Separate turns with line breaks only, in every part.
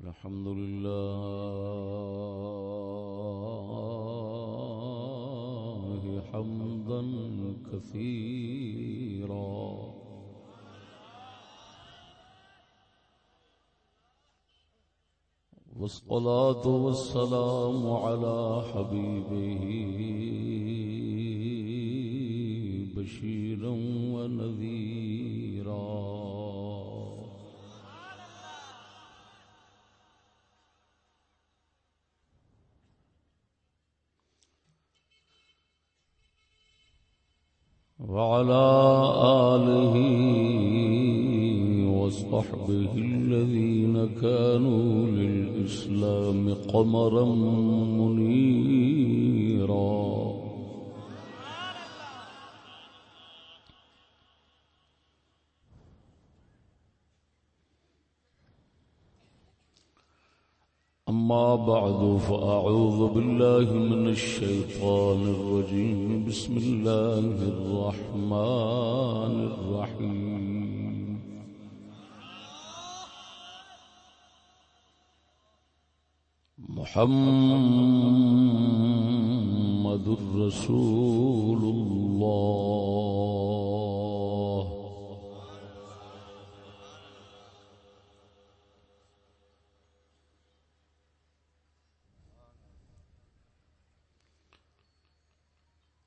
الحمد لله حمدا كثيرا. والصلاة والسلام على حبيبه بشيرا ونذيرا. وعلى آله وصحبه الذين كانوا للإسلام قمرا منيرا. أما بعد فأعوذ بالله من الشيطان الرجيم. بسم الله الرحمن الرحيم. محمد رسول الله.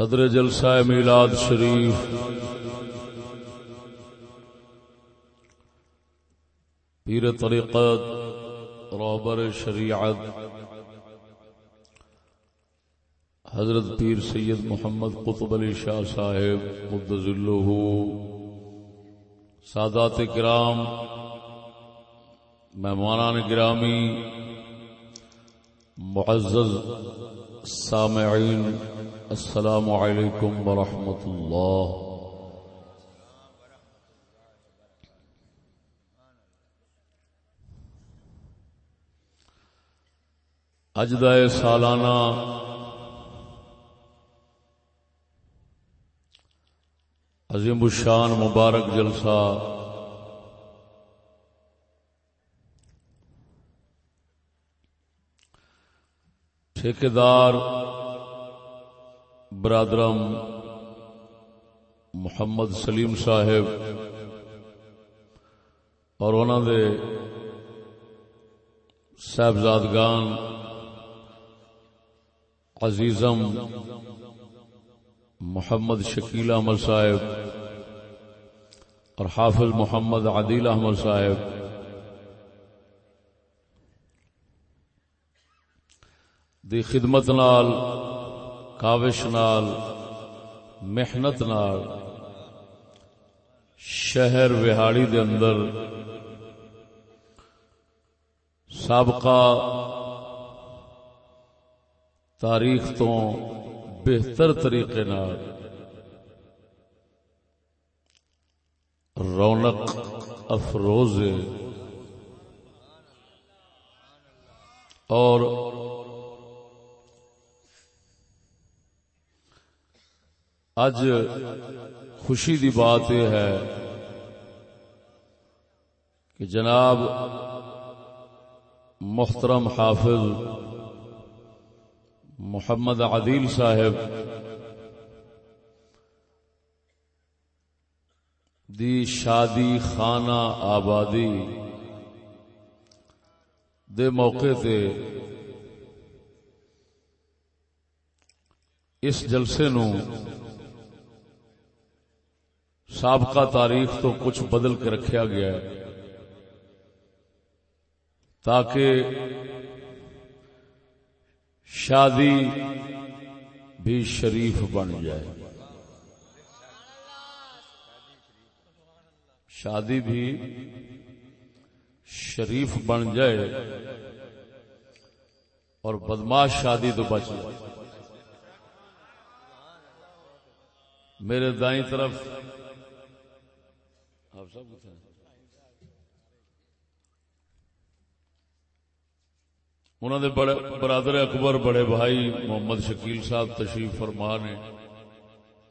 صدر جلسہ میلاد شریف۔ پیر طریقت رابر شریعت۔ حضرت پیر سید محمد قطب علی شاہ صاحب مبدل سادات کرام، مہمانان گرامی، معزز سامعین۔ السلام علیکم ورحمۃ اللہ اجدہ سالانہ عظیم الشان مبارک جلسہ ٹھیکیدار برادرم محمد سلیم صاحب اور انہوں دے صاحبزادگان عزیزم محمد شکیل احمد صاحب اور حافظ محمد عدیل احمد صاحب دی خدمت نال کاوش نال، محنت نال، شہر وہاڑی دے اندر سابقہ تاریخ تو بہتر طریقے نال رونق افروز اور اج خوشی دی بات یہ ہے کہ جناب محترم حافظ محمد عدیل صاحب دی شادی خانہ آبادی دے موقع تے اس جلسے نو سابقہ تاریخ تو کچھ بدل کے رکھا گیا ہے۔ تاکہ شادی بھی شریف بن جائے۔ شادی بھی شریف بن جائے اور بدماش شادی تو بچ جائے۔ میرے دائیں طرف آپ سب انہوں نے بڑے برادر اکبر، بڑے بھائی محمد شکیل صاحب تشریف فرما نے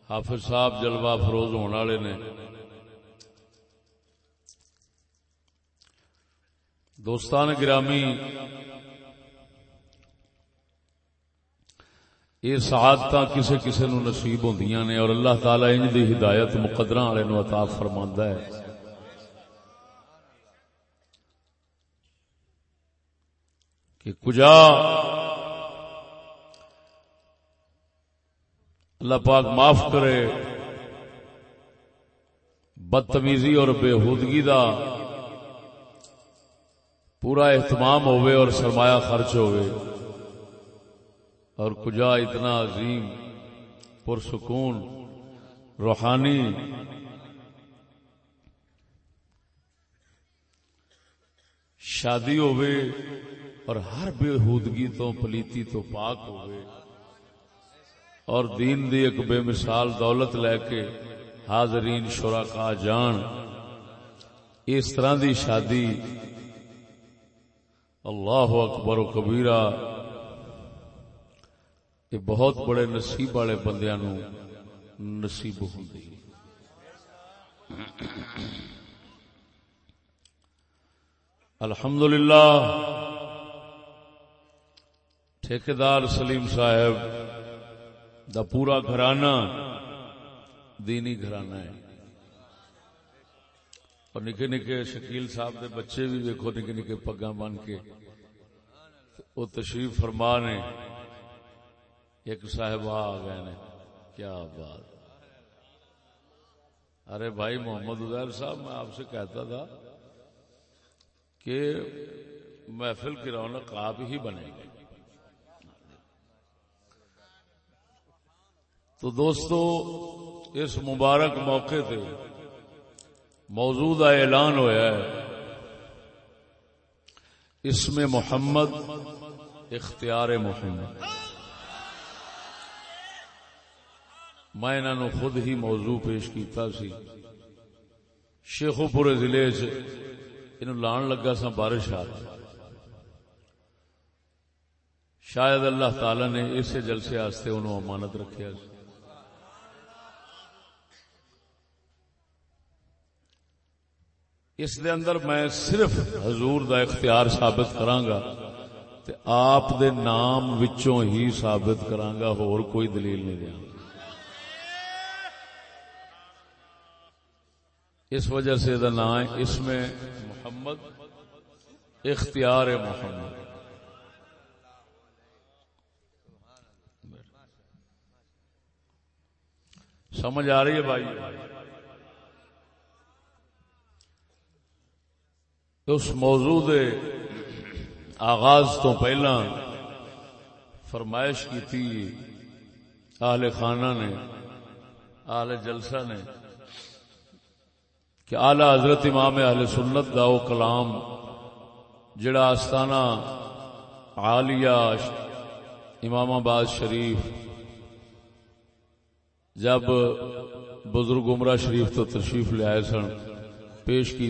حافظ صاحب جلوہ فروز ہونے والے نے۔ دوستان گرامی، یہ سعادت کسے کسے نو نصیب ہوندیاں نے اور اللہ تعالی انج دی ہدایت مقدراں والے نو عطا فرماندا ہے۔ کہ کجا؟ اللہ پاک معاف کرے۔ بدتمیزی اور بےحودگی دا پورا اہتمام ہوئے اور سرمایہ خرچ ہوئے اور کجا اتنا عظیم، پرسکون، روحانی شادی ہوئے اور ہر بےحودگی تو پلیتی تو پاک ہوئے۔ اور دین دی ایک بے مثال دولت لے کے حاضرین، شرکا، جان، اس طرح دی شادی۔ اللہ اکبر و کبیرہ، یہ بہت بڑے نصیب والے بندیاں نو نصیب ہوندی۔ الحمدللہ ٹھیکیدار سلیم صاحب دا پورا گھرانہ دینی گھرانہ ہے۔ اور نکے نکے شکیل صاحب دے بچے بھی دیکھو نکے نکے پگا بن کے۔ وہ تشریف فرما نے، ایک صاحب آ گئے نے۔ کیا بات۔ ارے بھائی محمد ادیر صاحب، میں آپ سے کہتا تھا کہ محفل کی رونق آپ ہی بنے گی تو دوستو، اس مبارک موقع تے موجودہ اعلان ہوا ہے۔ اس میں محمد اختیار محمد۔ میں انہوں خود ہی موضوع پیش کیتا سی۔ شیخو پورے ضلع چ لان لگا سا بارش آ شاید اللہ تعالی نے اسے جلسے آستے انہوں امانت رکھیا سی۔ اس دے اندر میں صرف حضور دا اختیار ثابت کرانگا تے آپ دے نام وچوں ہی ثابت کرانگا اور کوئی دلیل نہیں دیا۔ اس وجہ سے دا نام اس میں محمد، اختیار محمد۔ سمجھ آ رہی ہے بھائی؟ اس موضوع دے آغاز تو پہلا فرمائش کی تھی آل خانہ نے، آل جلسہ نے کہ آلہ حضرت امام اہل سنت دا کلام جڑا آستانہ عالیہ امام آباد شریف جب بزرگ عمرہ شریف تو تشریف لے آئے سن، پیش کی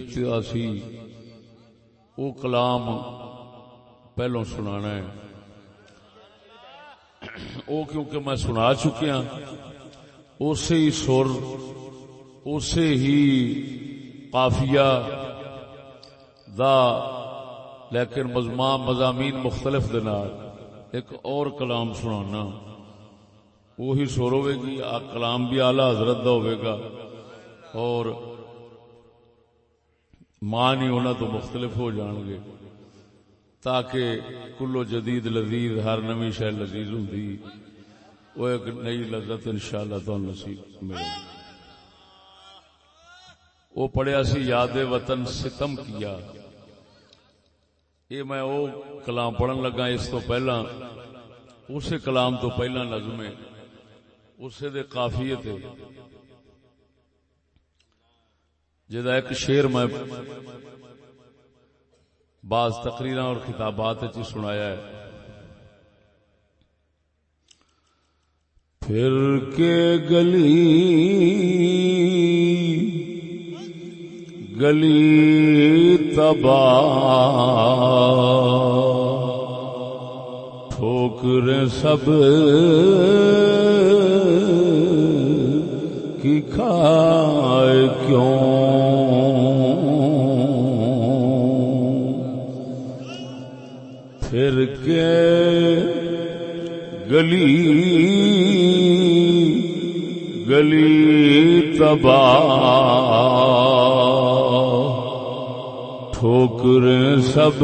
سی وہ کلام پہلو سنانا ہے۔ وہ کیونکہ میں سنا چکیا ہاں۔ اسی ہی سر، اسی ہی قافیہ دا، لیکن مضامین مختلف ایک اور کلام سنانا۔ وہی سر ہوئے گی، آ کلام بھی آلہ حضرت دا ہوئے گا۔ اور مان ہی انہوں تو مختلف ہو جان گے۔ تاکہ کلو جدید لذیذ، ہر نمی شہ لذیذ ہوں وہ ایک نئی لذت انشاءاللہ تو نصیب ملے وہ پڑھیا سی، یاد وطن ستم کیا۔ یہ میں وہ کلام پڑھن لگا، اس تو پہلا اسے کلام تو پہلا نظم اسے دے کافی تھے جدا ایک شیر میں بعض تقریر اور خطابات سنایا ہے۔ پھر کے گلی گلی تبا ٹھوکر سب کی کھائے کیوں؟ کے گلی گلی تبا ٹھوکر سب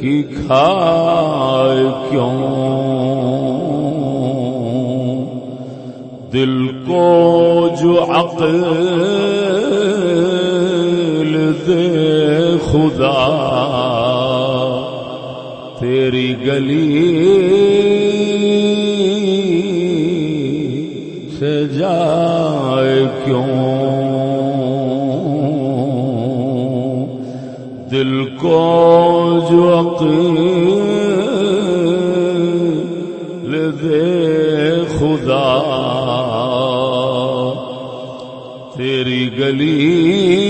کی کھائے کیوں؟ دل کو جو عقل دے خدا تیری گلی سے جائے کیوں؟ دل کو جو عقل دے خدا تیری گلی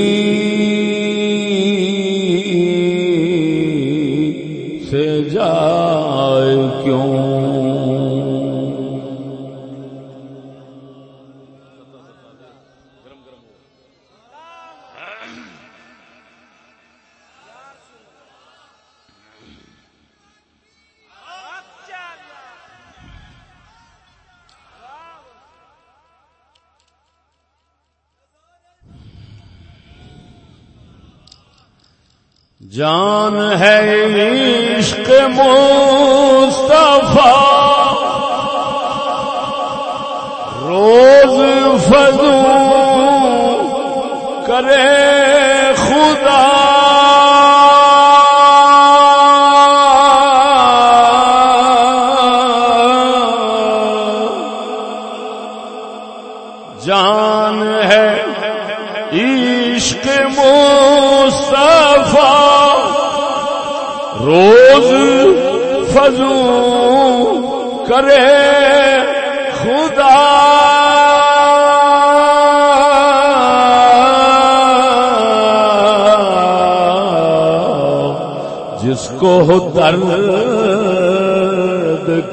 جان ہے عشق مو کو درد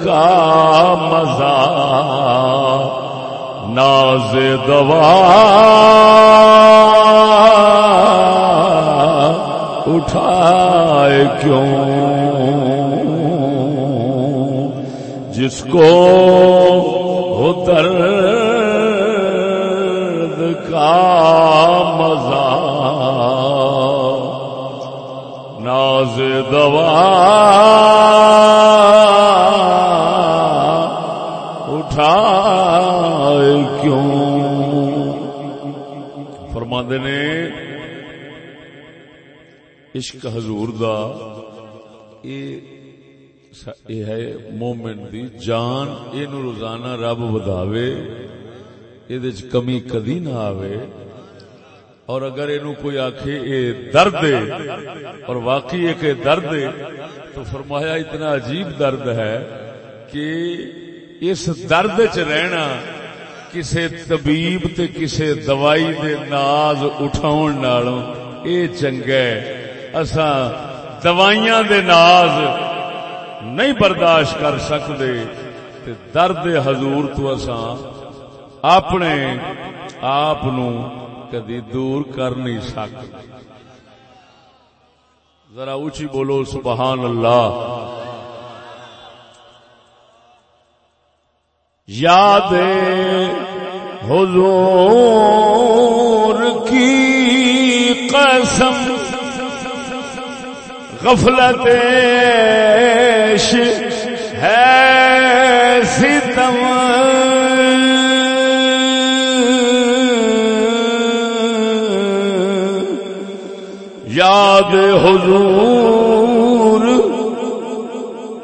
کا مزہ ناز دوا اٹھائے کیوں؟ جس کو فرماندے نے، عشق حضور دا یہ ہے مومن دی جان یہ روزانہ رب وداوے یہ کمی کدی نہ آوے، اور اگر یہ کوئی آخ یہ درد ہے، اور واقعی ایک درد ہے، تو فرمایا اتنا عجیب درد ہے کہ اس درد چ رہنا کسے طبیب تے کسے دوائی دے ناز اٹھاؤن نالوں، اے چنگا ہے، اساں دوائیاں دے ناز نہیں برداشت کر سکتے تے درد حضور تو اساں اپنے آپ نو کدی دور کر نہیں سکتے ذرا اونچی بولو، سبحان اللہ۔ یاد حضور کی قسم غفلت ہے ستم۔ یاد حضور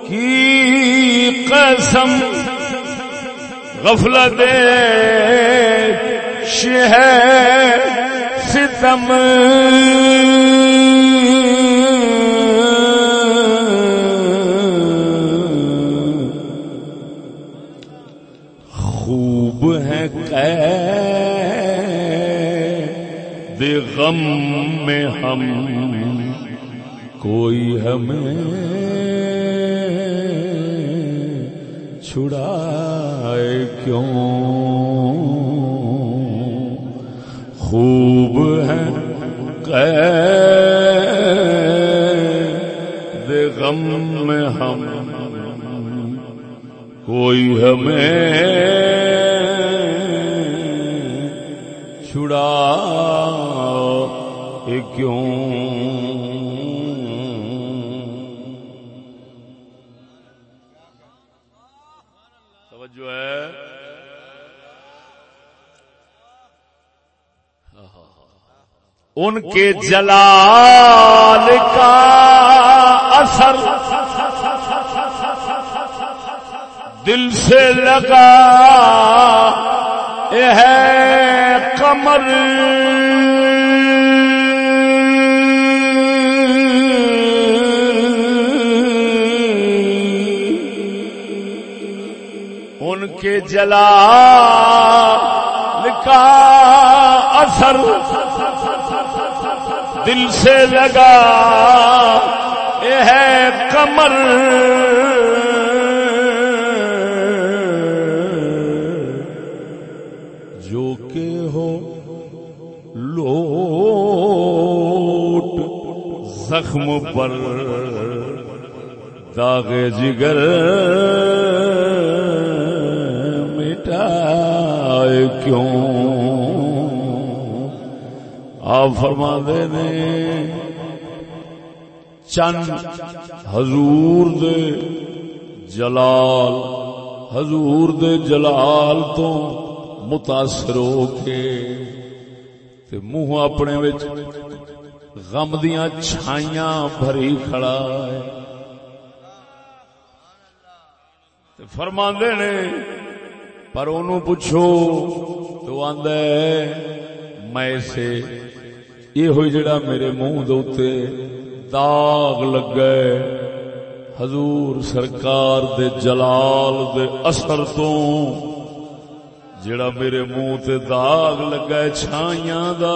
کی قسم غفلت شہ ستم۔ خوب ہے کہ غم میں ہم کوئی ہمیں چھڑائے کیوں؟ خوب ہے قید غم میں ہم کوئی ہمیں چھڑا کیوں؟ ان کے جلال کا اثر دل سے لگا ہے کمر ان کے جلا کا اثر۔ دل سے لگا یہ ہے کمر۔ جو کہ ہو لوٹ زخم پر داغ جگر۔ آپ فرما دے نے، چند حضور دے جلال، حضور دے جلال تو متاثر ہو کے، تے منہ اپنے وچ غم دیاں چھائیاں بھری کھڑا ہے۔ تے فرما دے نے، پر انہوں پوچھو تو آندہ ہے، میں سے یہ ہوئی جڑا میرے منہ دوتے داغ لگ گئے حضور سرکار دے جلال دے اثر تو جڑا میرے منہ تے داغ لگا چھائیاں دا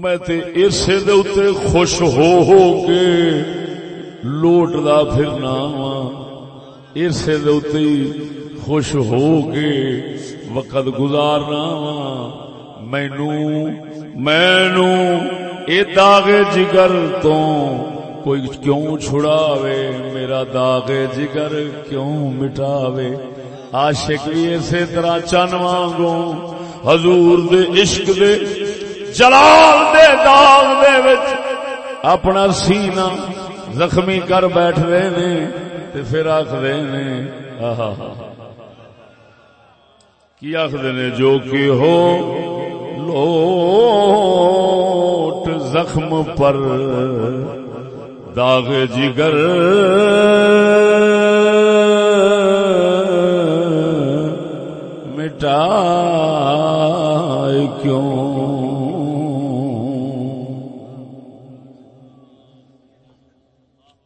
میں تے اسے دے اتے خوش ہو ہو کے لوٹ دا پھرنا وا اسے دے اتے خوش ہو کے وقت گزارنا وا مینو مینو، اے داغ جگر تو کوئی کیوں چھڑاوے؟ میرا داغ جگر کیوں مٹاوے؟ عاشق بھی اسی طرح چن وانگو حضور دے عشق دے، جلال دے داغ دے وچ اپنا سینہ زخمی کر بیٹھ رہے نے تے پھر آخر نے، آہا کی آخر نے؟ جو کہ ہو لوٹ زخم پر داغ جگر مٹا کیوں؟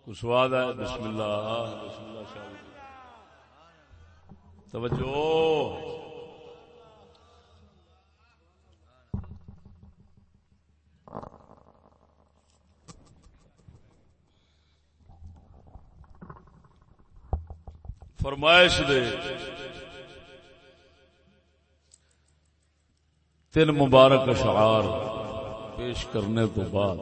کچھ سواد ہے؟ بسم اللہ بسم اللہ۔ توجہ۔ فرمائش دے۔ تین مبارک اشعار پیش کرنے تو بعد۔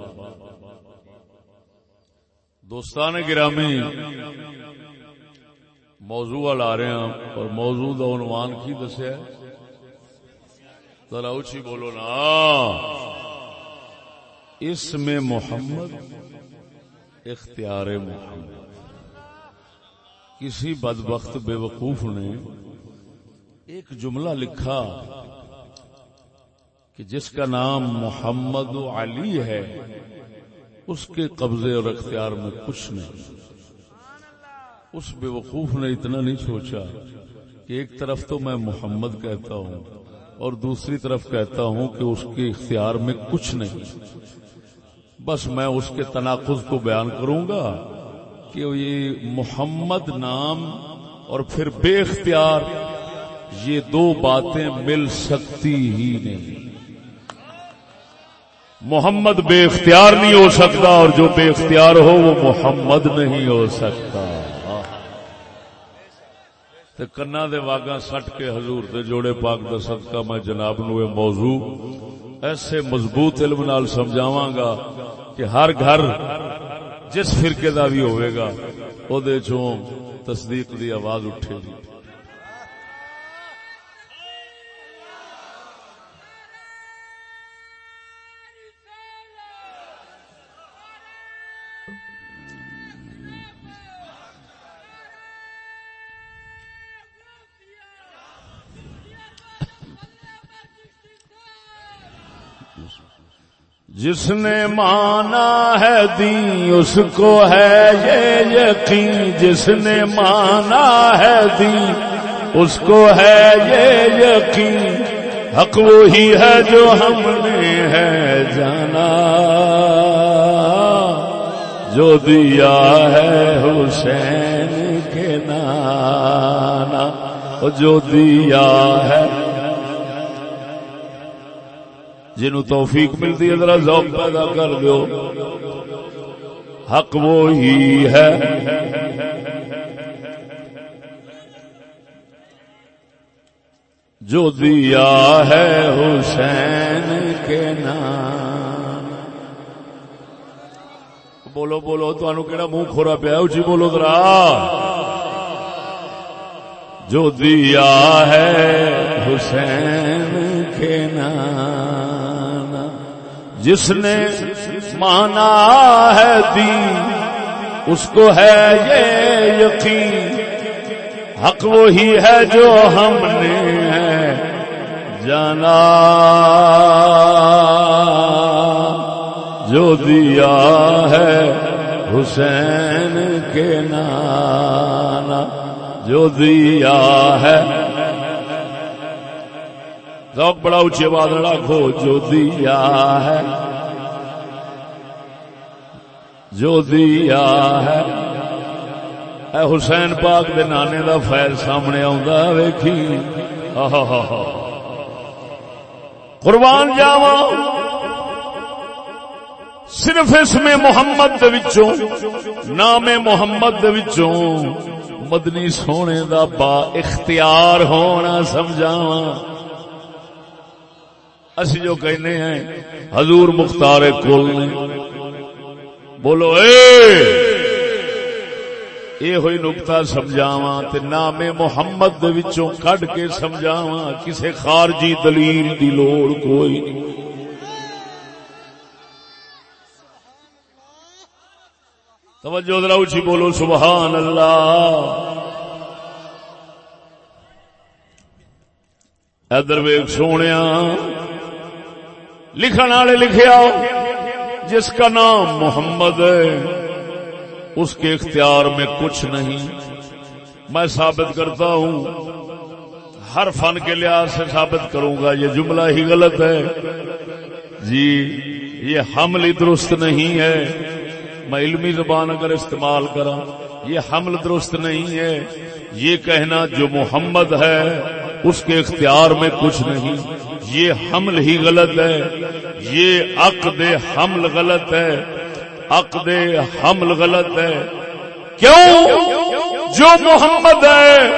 دوستان گرامی، موضوع لا رہے ہیں اور موضوع کا عنوان کی دسیا ذرا اچھی بولو نا۔ اس میں محمد، اختیار محمد۔ کسی بدبخت بے وقوف نے ایک جملہ لکھا کہ جس کا نام محمد علی ہے، اس کے قبضے اور اختیار میں کچھ نہیں۔ اس بے وقوف نے اتنا نہیں سوچا کہ ایک طرف تو میں محمد کہتا ہوں اور دوسری طرف کہتا ہوں کہ اس کے اختیار میں کچھ نہیں۔ بس میں اس کے تناقض کو بیان کروں گا۔ کہ یہ محمد نام اور پھر بے اختیار یہ دو باتیں مل سکتی ہی نہیں۔ محمد بے اختیار نہیں ہو سکتا اور جو بے اختیار ہو وہ محمد نہیں ہو سکتا۔ کنا دے واگا سٹ کے حضور دے جوڑے پاک دا صدقہ میں جناب نو موضوع ایسے مضبوط علم نال سمجھاواں گا کہ ہر گھر جس فرقے دا بھی ہوئے گا او دے چوں تصدیق دی آواز اٹھے گی۔ جس نے مانا ہے دی اس کو ہے یہ یقین۔ جس نے مانا ہے دی اس کو ہے یہ یقین۔ حق وہی ہے جو ہم نے ہے جانا۔ جو دیا ہے حسین کے نانا۔ جو دیا ہے جنو توفیق ملتی ہے، ذرا ذوق پیدا کر دو حق وہی ہے۔ جو دیا ہے حسین کے نام۔ بولو بولو تو کہڑا منہ کھورا پیا اچھی بولو ذرا۔ جو دیا ہے حسین کے نام۔ جس نے مانا ہے دی اس کو ہے یہ یقین۔ حق وہی ہے جو ہم نے ہے جانا۔ جو دیا ہے حسین کے نانا۔ جو دیا ہے ذوق بڑا اچھی بات رکھو جو دیا ہے۔ جو دیا ہے۔ اے حسین پاک دے نانے دا فیض سامنے آندا ویکھی۔ قربان جاوا صرف اس میں محمد دے وچوں، نام محمد دے وچوں مدنی سونے دا با اختیار ہونا، سمجھاواں۔ اسی جو کہنے ہیں، حضور مختار کل نے۔ بولو، اے! اے ہوئی نکتا سمجھاوا تے نام محمد دے وچوں کڈ کے سمجھاوا کسے خارجی دلیل دی لوڑ کوئی توجہ ذرا اچھی بولو، سبحان اللہ۔ ادر ویگ سونے لکھن والے لکھیا جس کا نام محمد ہے، اس کے اختیار میں کچھ نہیں۔ میں ثابت کرتا ہوں، ہر فن کے لحاظ سے ثابت کروں گا، یہ جملہ ہی غلط ہے۔ جی یہ حمل درست نہیں ہے۔ میں علمی زبان اگر استعمال کرا یہ حمل درست نہیں ہے۔ یہ کہنا جو محمد ہے، اس کے اختیار میں کچھ نہیں۔ یہ حمل ہی غلط ہے۔ یہ عقد حمل غلط ہے۔ عقد حمل غلط ہے۔ کیوں؟ جو محمد ہے،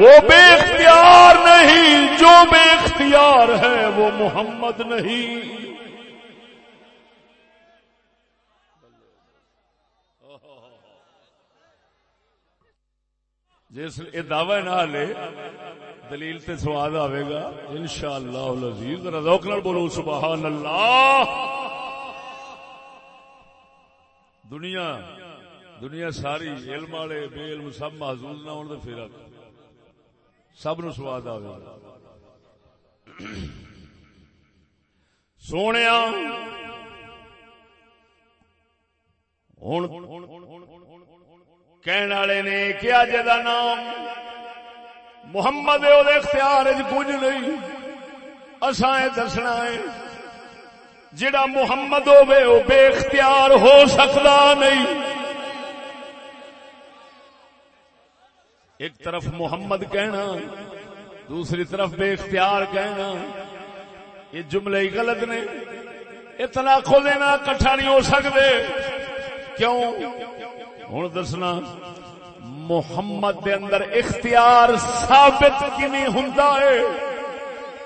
وہ بے اختیار نہیں۔ جو بے اختیار ہے، وہ محمد نہیں۔ جس یہ دعوی نہ لے، دلیل تے سواد آئے گا۔ ان شاء اللہ روک نال بولو سبحان اللہ دنیا دنیا ساری علم والے، بے علم سب محضوظ نہ ہونے پھر سب نو سواد آئے گا۔ سونے کہنے والے نے کیا جا نام؟ محمد اختیار کچھ نہیں۔ اصا دسنا ہے جڑا محمد ہوے وہ بے اختیار ہو سکتا نہیں۔ ایک طرف محمد کہنا، دوسری طرف بے اختیار کہنا۔ یہ جملے ہی غلط نے۔ اتنا کھو دینا کٹھا نہیں ہو سکتے کیوں؟ ہوں دسنا، محمد دے اندر اختیار ثابت کمی ہوں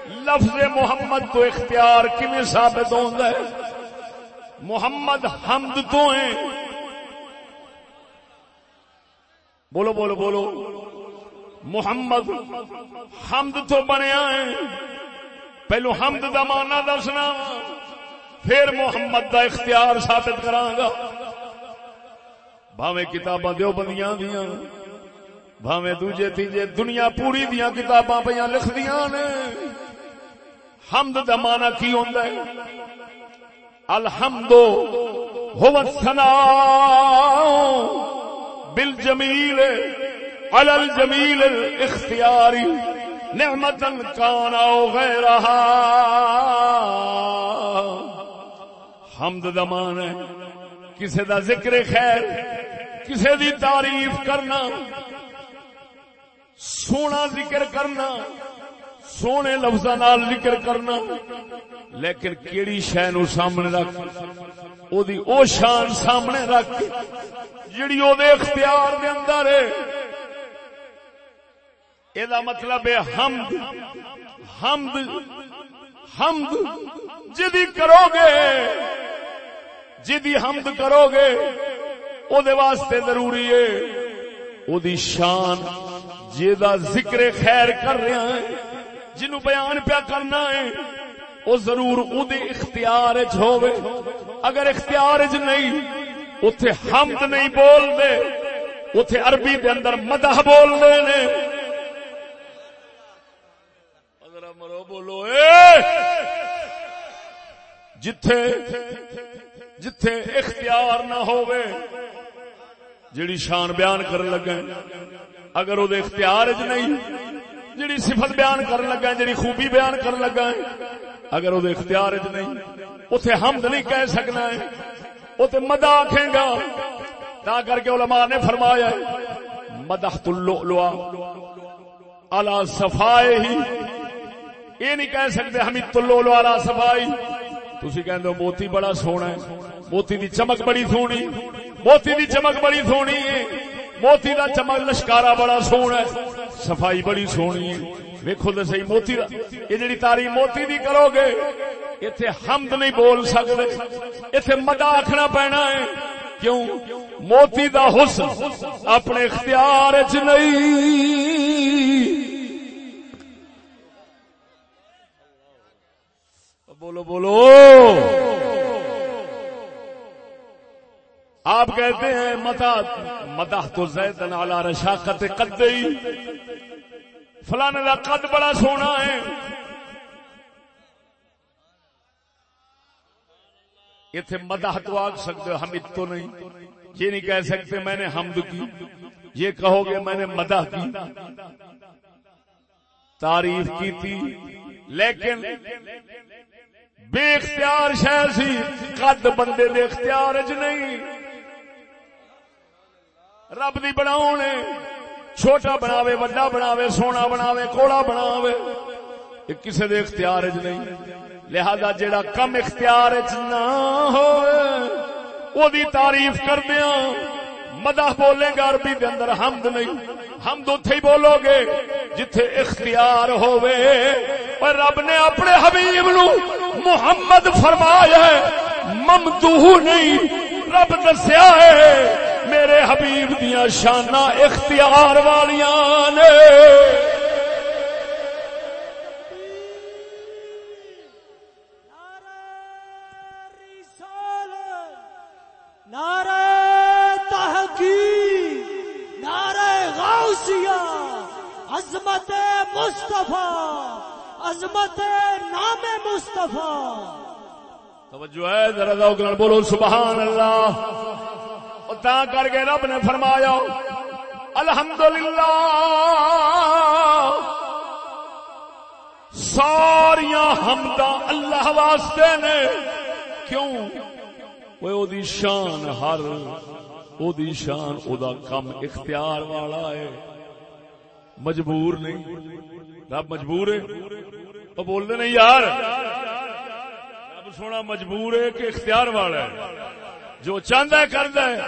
لفظ محمد تو اختیار کمی ثابت ہوتا ہے؟ محمد حمد تو ہیں۔ بولو بولو بولو۔ محمد حمد تو بنیا ہے۔ پہلو حمد دا مانا دسنا، پھر محمد دا اختیار ثابت کرانگا بھاویں کتاباں دیو بندیاں دیاں۔ بھاویں دوجے تیجے دنیا پوری دیاں کتاباں پہ لکھ دیاں نے۔ حمد دا مانا کی ہوندا ہے؟ الحمد هو الثناء بالجمیل علی الجمیل الاختیاری نعمتا کان او غیرہا۔ حمد دا مانا ہے کسے دا ذکر خیر کسی دی تعریف کرنا، سونا ذکر کرنا، سونے لفظ ذکر کرنا، لیکن کیڑی شہ نو سامنے رکھ، او دی او شان سامنے رکھ جڑی او دے اختیار دے اندر ہے۔ اے دا مطلب ہے حمد حمد حمد، جدی کرو گے جدی حمد کرو گے او دے واسطے ضروری ہے۔ او دی شان، جیدا ذکر خیر کر رہا ہے جنو بیان پیا کرنا ہے، او ضرور او دے اختیار اچ ہووے۔ اگر اختیار اچ نہیں، اوتھے حمد نہیں بول دے اوتھے عربی دے اندر مدح بول دے نے مرو بولو، اے! جتھے جتھے اختیار نہ ہووے جڑی شان بیان کر لگا اگر وہ اختیار چ نہیں جڑی صفت بیان کر لگا جڑی خوبی بیان کر لگا اگر وہ اختیار چ نہیں اتے حمد نہیں کہہ سکنا ہے اتنے مدا آخے گا۔ تا کر کے علماء نے فرمایا مدح تلو الا صفائے ہی۔ یہ نہیں کہہ سکتے ہم تلو لو الا صفائی تھی کہ موتی بڑا سونا ہے۔ موتی دی چمک بڑی سونی۔ موتی دی چمک بڑی سونی ہے۔ موتی دا چمک لشکارا بڑا سونا ہے۔ صفائی بڑی سونی ہے۔ ویکو تو سی موتی یہ جڑی تاری موتی دی کرو گے اتے حمد نہیں بول سکتے اتے مدا آخنا پینا ہے۔ کیوں؟ موتی دا حسن اپنے اختیار چ نہیں۔ بولو بولو۔ آپ کہتے ہیں متا مدح تو زید نالا رشاقت قد فلانے کا قد بڑا سونا ہے۔ اتنے مدح تو آگ سکتے ہم تو نہیں۔ یہ نہیں کہہ سکتے میں نے حمد کی۔ یہ کہو گے میں نے مدح کی۔ تعریف کی تھی، لیکن بے اختیار شہر سی، قد بندے دے اختیار چ نہیں۔ رب دی بناؤ چھوٹا بناوے، وڈا بناوے، سونا بناوے، کوڑا بناوے کسی دے اختیار چ نہیں۔ لہذا جیڑا کم اختیار چ نہ ہو دی تعریف کردیا مدح بولے گا عربی دے اندر، حمد نہیں۔ حمد اتے ہی بولو گے، جتھے اختیار ہووے۔ پر رب نے اپنے حبیب نو محمد فرمایا ہے، ممدوح نہیں۔ رب دسیا ہے، میرے حبیب دیا شانہ اختیار والیاں نے۔
عظمت مصطفیٰ، عظمت نام مصطفیٰ۔
توجہ ہے، ذرا ذوق نال بولو، سبحان اللہ۔ اور تا کر کے رب نے فرمایا، الحمدللہ۔ ساریاں حمداں اللہ واسطے نے۔ کیوں؟ وہ او دی شان ہر، او دی شان، او دا کم اختیار والا ہے۔ مجبور نہیں۔ رب مجبور ہے۔ وہ نہیں یار۔ رب سونا مجبور ہے کہ اختیار والا ہے۔ جو چاہتا ہے کرتا ہے۔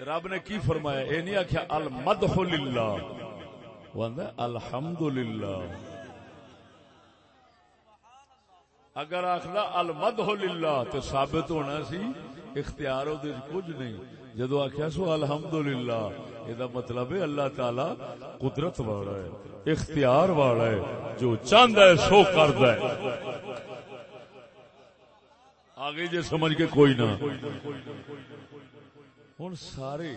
رب نے کی فرمایا؟ یہ نہیں آخیا المدح للہ الحمد للہ اگر آخر المدح للہ تو ثابت ہونا سی، اختیار کچھ نہیں۔ جدو آخیا سو الحمد للہ یہ مطلب ہے اللہ تعالی قدرت والا ہے اختیار والا ہے جو چاہتا ہے سو کرد ہے آگے جی سمجھ کے کوئی نہ ہوں سارے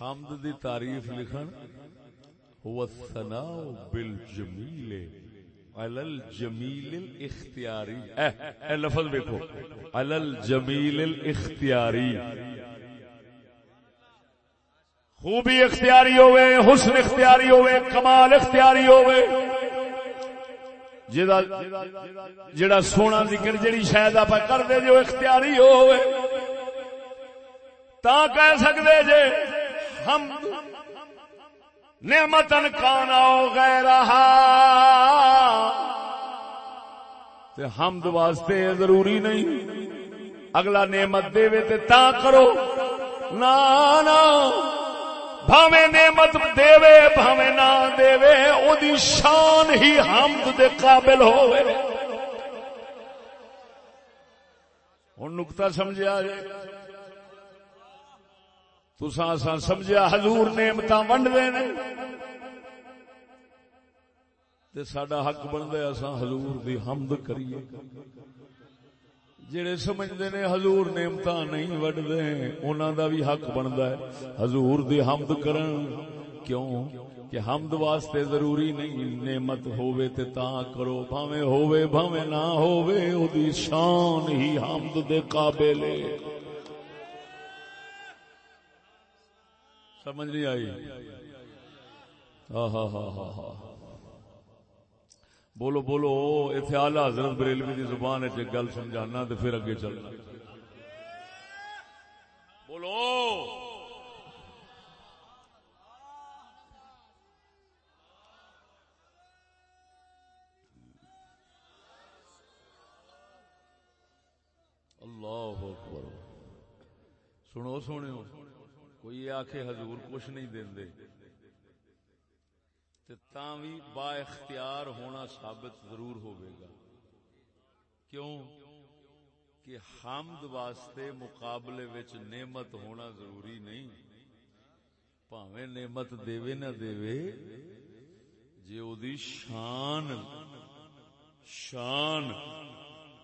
حمد دی تعریف لکھن هو الثناء بالجمیل علی الجمیل الاختیاری اے, اے لفظ دیکھو علی الجمیل الاختیاری خوبی اختیاری ہوئے، حسن اختیاری ہوئے، کمال اختیاری ہوئے۔ جڑا سونا ذکر جڑی شاید آپ کر دے جو اختیاری ہوئے۔ تا کہہ سکتے جے، ہم نعمتن کانا غیر تے حمد واسطے ضروری نہیں۔ اگلا نعمت دے تے تا کرو۔ نا نا۔ بھاوے نعمت دے بھاوے نہ دے او دی شان ہی حمد دے قابل ہوئے ہوں نکتا سمجھا جائے تسا سمجھا حضور نعمت ونڈ دے سڈا حق بنتا اصا حضور دی حمد کریے۔ جڑے سمجھتے نے حضور نعمت نہیں وڈتے انہوں دا بھی حق بنتا ہے۔ حضور دی حمد کرن۔ کیوں؟ کہ حمد واسطے ضروری نہیں، نعمت ہووے تے تا کرو بھاوے ہووے بھاوے نہ ہووے، او دی شان ہی حمد دے قابل ہے۔ سمجھ نہیں آئی؟ ہاں ہاں ہاں ہاں ہاں بولو بولو اتنے آلہ حضرت بریلوی کی زبان گل سمجھانا تو پھر اگے چلنا بولو، اللہ اکبر۔ سنو سنو۔ کوئی آخ حضور کچھ نہیں دے بھی با اختیار ہونا ثابت ضرور ہوئے گا کیوں؟ کہ حمد واسطے مقابلے وچ نعمت ہونا ضروری نہیں۔ پاویں نعمت دے نہ دے جی او دی شان شان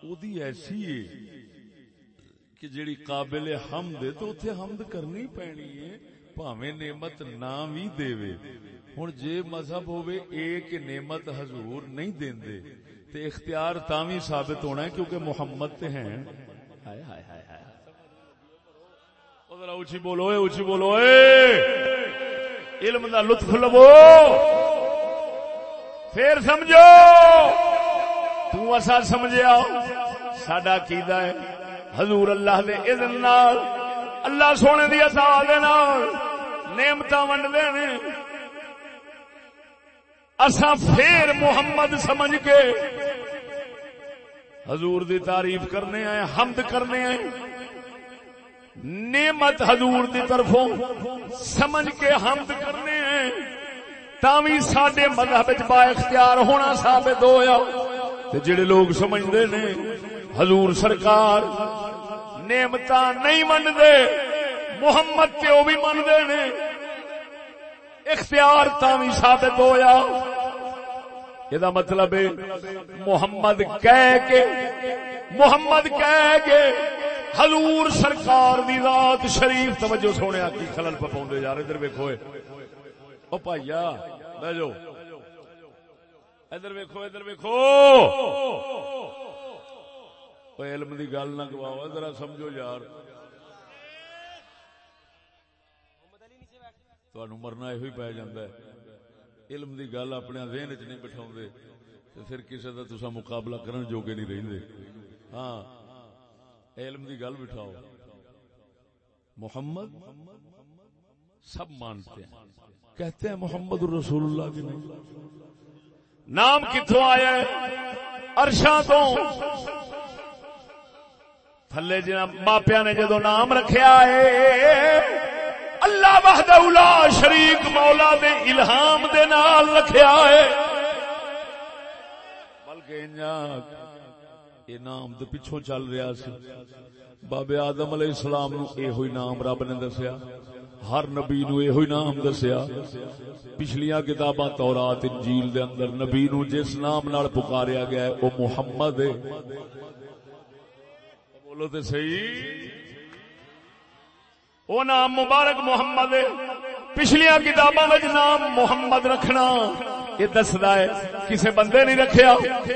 او دی ایسی ہے کہ جیڑی قابل حمد ہے تو اتنے حمد کرنی پینی ہے۔ نعمت نہ بھی دے ہوں جے مذہب ہوئے ایک نعمت حضور نہیں ہونا ہے کیونکہ محمد تے ہیں ہائے ہائے ہائے ہائے ذرا اونچی بولو اے اونچی بولو اے علم دا لطف لو پھر سمجھو تو اسا سمجھیا ساڈا کیدا ہے حضور اللہ دے اذن نال اللہ سونے دی عطا دے نال نعمتاں ونڈدے نے۔ اسا پھر محمد سمجھ کے حضور دی تعریف کرنے آئے، حمد کرنے آئے۔ نعمت حضور دی طرفوں سمجھ کے حمد کرنے آئے۔ تاوی ساڈے مذہب با اختیار ہونا ثابت ہویا۔ تے جڑے لوگ سمجھدے نے، حضور سرکار نعمت نہیں منتے محمد تے وہ بھی منتے نے۔ اختیار بھی ثابت ہویا۔ یہ مطلب ہے محمد کہہ کے، محمد کہہ کے حضور سرکار دی ذات شریف، توجہ سونے کی خلل پاؤں یار، ادھر ویکو او بھائیا بہ جاؤ۔ ادھر ویکو ادھر ویکو علم دی گل نہ گواؤ، ذرا سمجھو یار۔ مرنا یہ پی جا علم دی گل اپنے ذہن چ نہیں بٹھا پھر کسی کا تصا مقابلہ کرن جوگے نہیں رہتے ہاں علم دی گل بٹھاؤ محمد سب مانتے ہیں کہتے ہیں محمد رسول اللہ کی نہیں نام کتوں آیا ارشا تو تھلے جنا ماپیا نے جدو نام رکھا ہے اللہ وحدہ لا شریک مولا دے الہام دے نال رکھیا ہے۔ بلکہ یہ نام دے پیچھوں چل رہا سی۔ بابے آدم علیہ السلام نو اے ہوئی نام رب نے دسیا۔ ہر نبی نو اے ہوئی نام دسیا۔ پچھلیاں کتاباں تورات، انجیل دے اندر نبی نو جس نام نال پکاریا گیا ہے او محمد ہے۔ بولو تے صحیح؟ وہ نام مبارک محمد پچھلیا کتاباں نام محمد رکھنا۔ یہ دسدا ہے کسی بندے نہیں رکھیا۔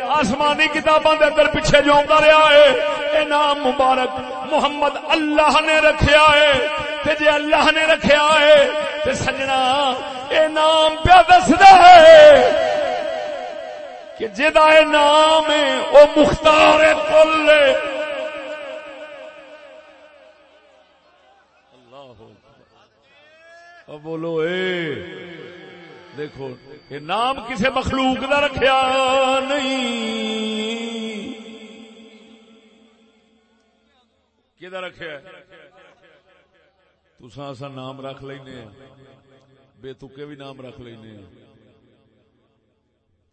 آسمانی کتاباں دے اندر پیچھے جو رہا ہے۔ یہ نام مبارک محمد اللہ نے رکھیا ہے۔ تے جے اللہ نے رکھیا ہے، تے سجنا اے نام پیا دسدا ہے۔ کہ جدا نام ہے، وہ مختار کل بولو، اے، دیکھو، یہ نام کسی مخلوق کا رکھیا نہیں۔ کہ رکھا تسا نام رکھ لینے بے تکے بھی نام رکھ لینے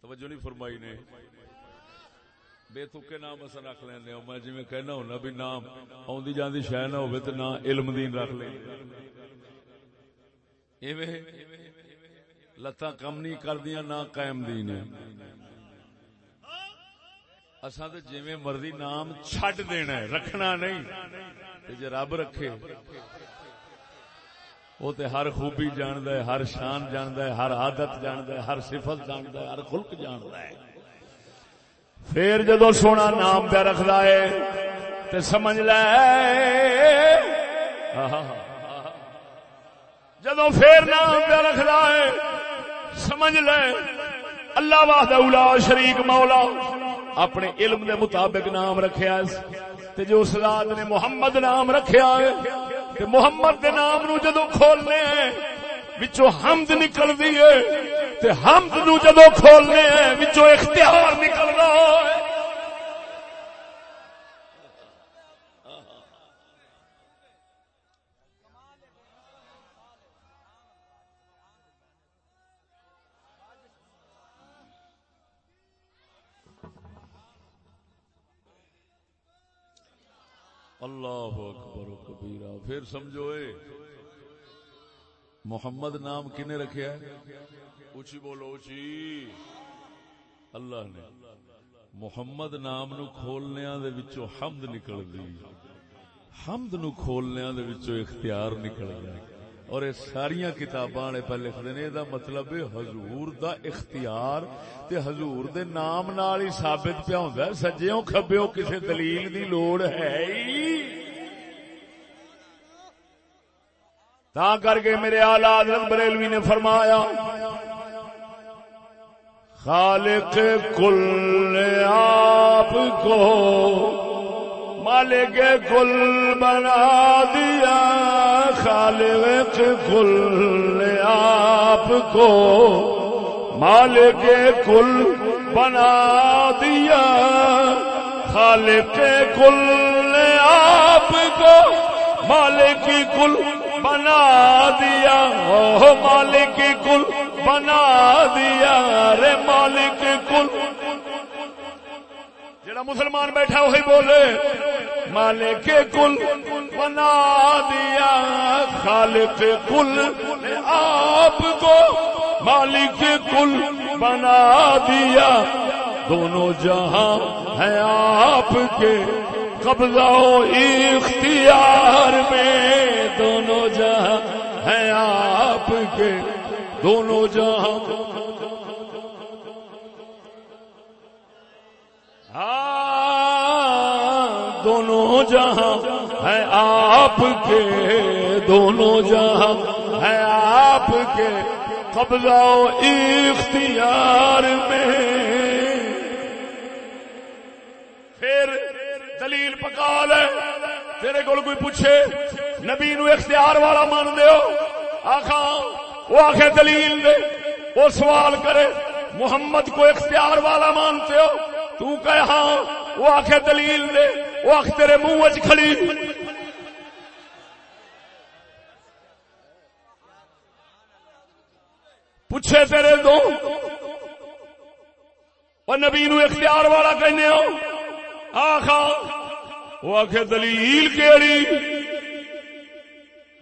توجہ نہیں فرمائی نے۔ بے تکے نام اصا رکھ لینا میں جی کہنا ہونا بھی نام آدھی جاندی شہ نہ ہو تو علم دین رکھ لیں لتاں کم نہیں کردیا نہ قائم دین اصا تو جی مرضی نام چڈ دینا ہے، رکھنا نہیں۔ جی رب رکھے وہ تے ہر خوبی جاند ہے، ہر شان جاند ہے، ہر عادت جاند ہے، ہر صفت جاند ہے، ہر خلق جاند ہے۔ پھر جدو سونا نام پہ رکھتا ہے تو سمجھ لے۔ جدو پھر نام پہ رکھتا ہے، سمجھ لے۔ اللہ واہد اولا شریک مولا اپنے علم دے مطابق نام رکھیا تے جو سلاد نے محمد نام رکھیا ہے، تے محمد دے نام نو جدو کھولنے ہیں، وچو حمد نکل دی ہے۔ تے حمد نو جدو کھولنے ہیں، وچو اختیار نکل رہا ہے۔ اللہ اکبر کبیرا پھر سمجھو اے، محمد نام کنے رکھیا ہے؟ اچھی بولو اچھی اللہ نے محمد نام نو کھولنیا دے وچو حمد نکل دی۔ حمد نو کھولنیا دے وچو اختیار نکل گیا۔ اور یہ ساری کتاباں پہ لکھتے ہیں یہ مطلب حضور دا اختیار۔ تے حضور دے نام نال ہی ثابت پیا ہوں سجیوں کھبیوں کسی دلیل دی لوڑ ہے ہی۔ تا کر کے میرے آلہ حضرت بریلوی نے فرمایا، خالق کل آپ کو مالک کل بنا دیا، خالق کل آپ کو مالک کل بنا دیا، خالق کل آپ کو مالک کل بنا دیا مالک کل، بنا دیا رے مالک کل۔ جڑا مسلمان بیٹھا وہی بولے، مالک کل، بنا دیا خالق کل۔ آپ کو مالک کل، بنا دیا۔ دونوں جہاں ہیں آپ کے۔ قبضہ و اختیار میں دونوں جہاں ہیں آپ کے، دونوں جہاں۔ ہاں دونوں جہاں ہے آپ کے، دونوں جہاں ہے آپ کے۔ قبضہ و اختیار میں۔ پھر دلیل پکا لے۔ تیرے کو کوئی پوچھے، نبی نو اختیار والا مان دیو آخا، وہ آخے دلیل دے۔ وہ سوال کرے، محمد کو اختیار والا مانتے ہو؟ تو کہ ہاں وہ آخ دلیل دے۔ وہ آخ، تیرے منہ چ کھڑی۔ پوچھے تیرے دو نبی نو اختیار والا کہنے ہو؟ آخا وہ آخ دلیل کیڑی؟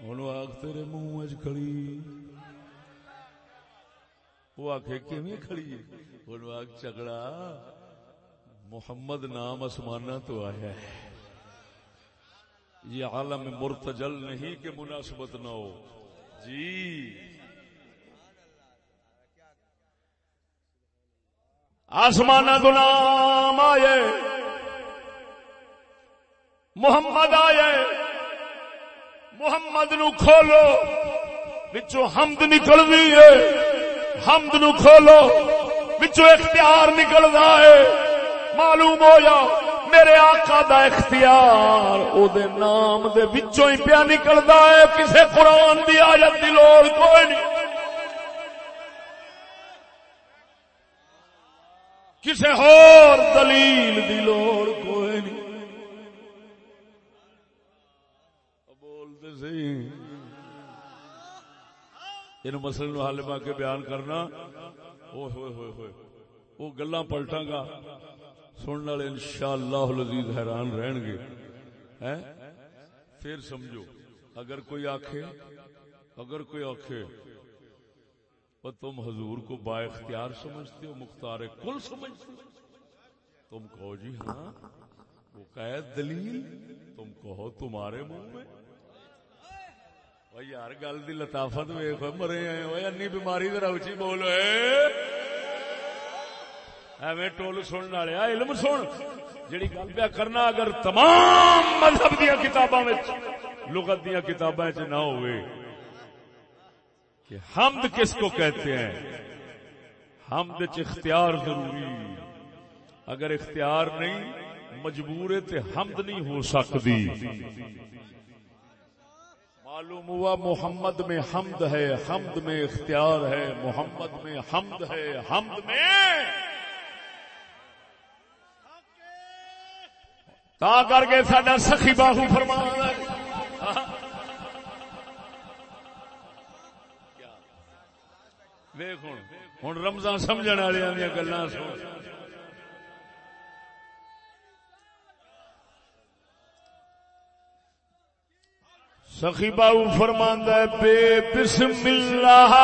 ہوں آخ تیرے منہ چ کھڑی۔ وہ آخ کھڑی؟ ہوں آخ چکڑا محمد نام آسمانہ تو آیا ہے۔ یہ عالم مرتجل نہیں کہ مناسبت نہ ہو۔ جی۔ آسمانہ تو نام آئے محمد آئے۔ محمد نو کھولو۔ بچوں حمد نکل رہی ہے۔ حمد نو کھولو۔ بچوں اختیار نکلتا ہے۔ معلوم ہو جا میرے آقا دا اختیار، او دے نام دے وچوں ہی پیا نکلدا ہے۔ کسے قرآن دی آیت دی لوڑ کوئی نہیں۔ کسے اور دلیل دی لوڑ سی. ان مسئلے نو حل پا کے بیان کرنا ہوئے ہوئے ہوئے ہوئے وہ گلا پلٹا گا سننے والے ان شاء اللہ لذیذ حیران رہن گے پھر سمجھو اگر کوئی آخے اگر کوئی آخے اور تم حضور کو با اختیار سمجھتے ہو مختار کل سمجھتے ہو تم کہو جی ہاں وہ قید دلیل تم کہو تمہارے منہ میں یار گل کی لطافت ویخ مرے آئے بیماری ذرا اچھی بولو ایویں ٹول سننے والے علم سن جڑی گل پیا کرنا اگر تمام مذہب دیا کتاباں لغت دیا کتاباں چ نہ ہوئے کہ حمد کس کو کہتے ہیں حمد چ اختیار ضروری اگر اختیار نہیں مجبور تے حمد نہیں ہو سکتی معلوم ہوا محمد میں حمد ہے، حمد میں اختیار ہے، محمد میں حمد ہے، حمد میں تا کر کے سڈا سخی باہو فرما دیکھ ہوں رمضان سمجھ والے گلا سن۔ سخی باہو فرماندہ بے بسم اللہ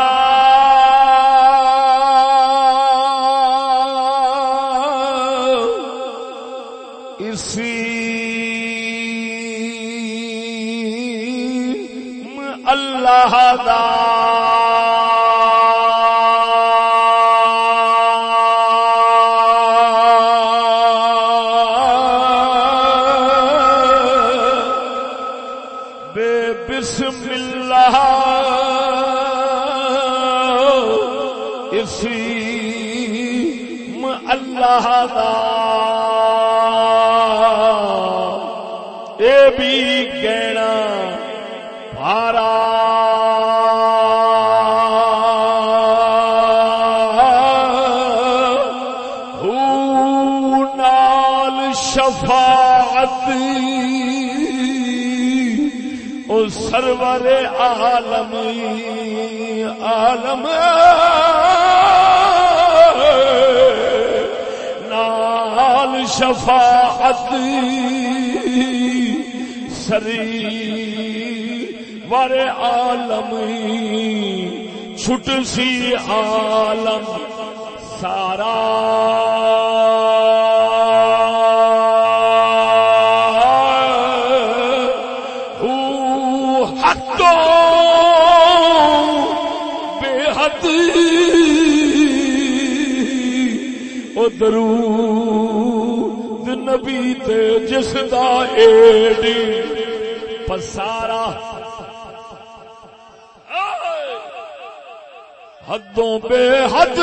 اسی اللہ بے سرور عالم عالم نال شفاعت سری وارے عالم چھٹ سی عالم سارا بے او درود نبی تے جس دا ایڈی پسارا حدوں بے حد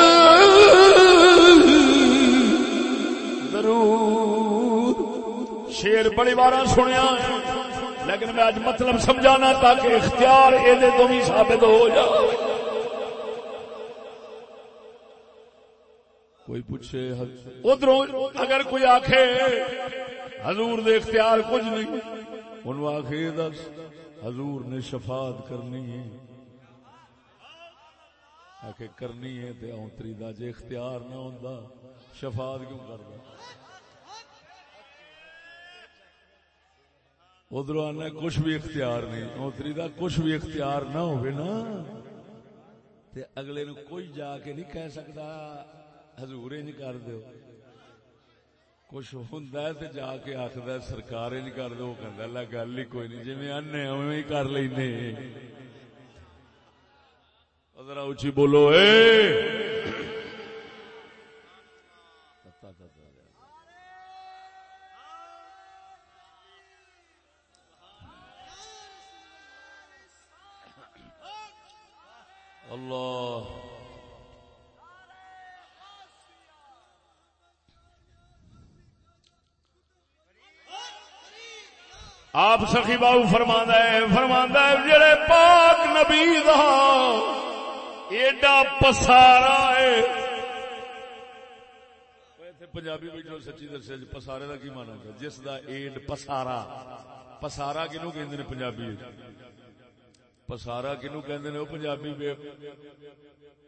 درود شیر بڑی بار سنیا لیکن میں آج مطلب سمجھانا تاکہ اختیار یہ تو بھی ثابت ہو جائے۔ کوئی پوچھے ادھر اگر کوئی آخے حضور دے اختیار کچھ نہیں۔ انہوں آخے دس، حضور نے شفاعت کرنی ہے۔ آخے کرنی ہے تے اونتری دا، جے اختیار نہ ہوندا، شفاعت کیوں کردا؟ ادھر آنا کچھ بھی اختیار نہیں۔ اونتری دا، کچھ بھی اختیار نہ ہوئے نا، تے اگلے نو کوئی جا کے نہیں کہہ سکتا حضور انج کر دیو۔ کچھ ہوندا ہے تے جا کے آکھدا سرکار انج کر دو کہندا اللہ گل ہی کوئی نہیں، جویں انے اوویں ہی کر لینے۔ ذرا اونچی بولو، اے! آپ سخی باؤ فرما ہے فرما ہے، جڑے پاک نبی دا ایڈا پسارا ہے۔ پنجابی بیٹھو سچی دسیا پسارے کا کی مانا ہے؟ جس دا ایڈ پسارا۔ پسارا کنو کہ پنجابی پسارا کنو کہ پنجابی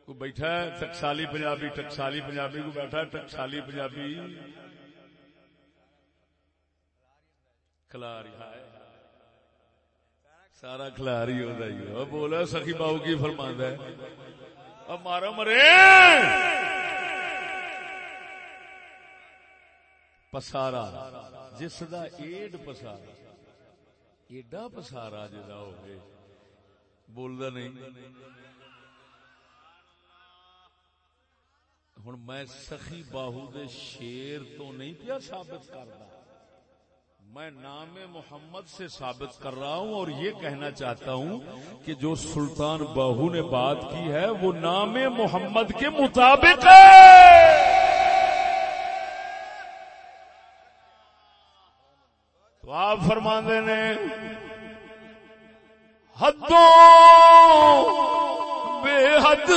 کو بیٹھا ہے، ٹکسالی پنجابی ٹکسالی پنجابی کو بیٹھا ہے، ٹکسالی پنجابی۔ کلاری سارا کلاری ہوتا ہی بولا سخی باؤ کی فرما ہے۔ اب مارا مرے۔ پسارا، جس دا ایڈ پسارا۔ ایڈا پسارا جا ہوئے۔ بولدا نہیں۔ ہوں میں سخی باہو دے شیر تو نہیں پیا ثابت کرتا میں نام محمد سے ثابت کر رہا ہوں اور یہ کہنا چاہتا ہوں کہ جو سلطان باہو نے بات کی ہے وہ نام محمد کے مطابق ہے۔ تو آپ فرماندے نے، حدوں بے حد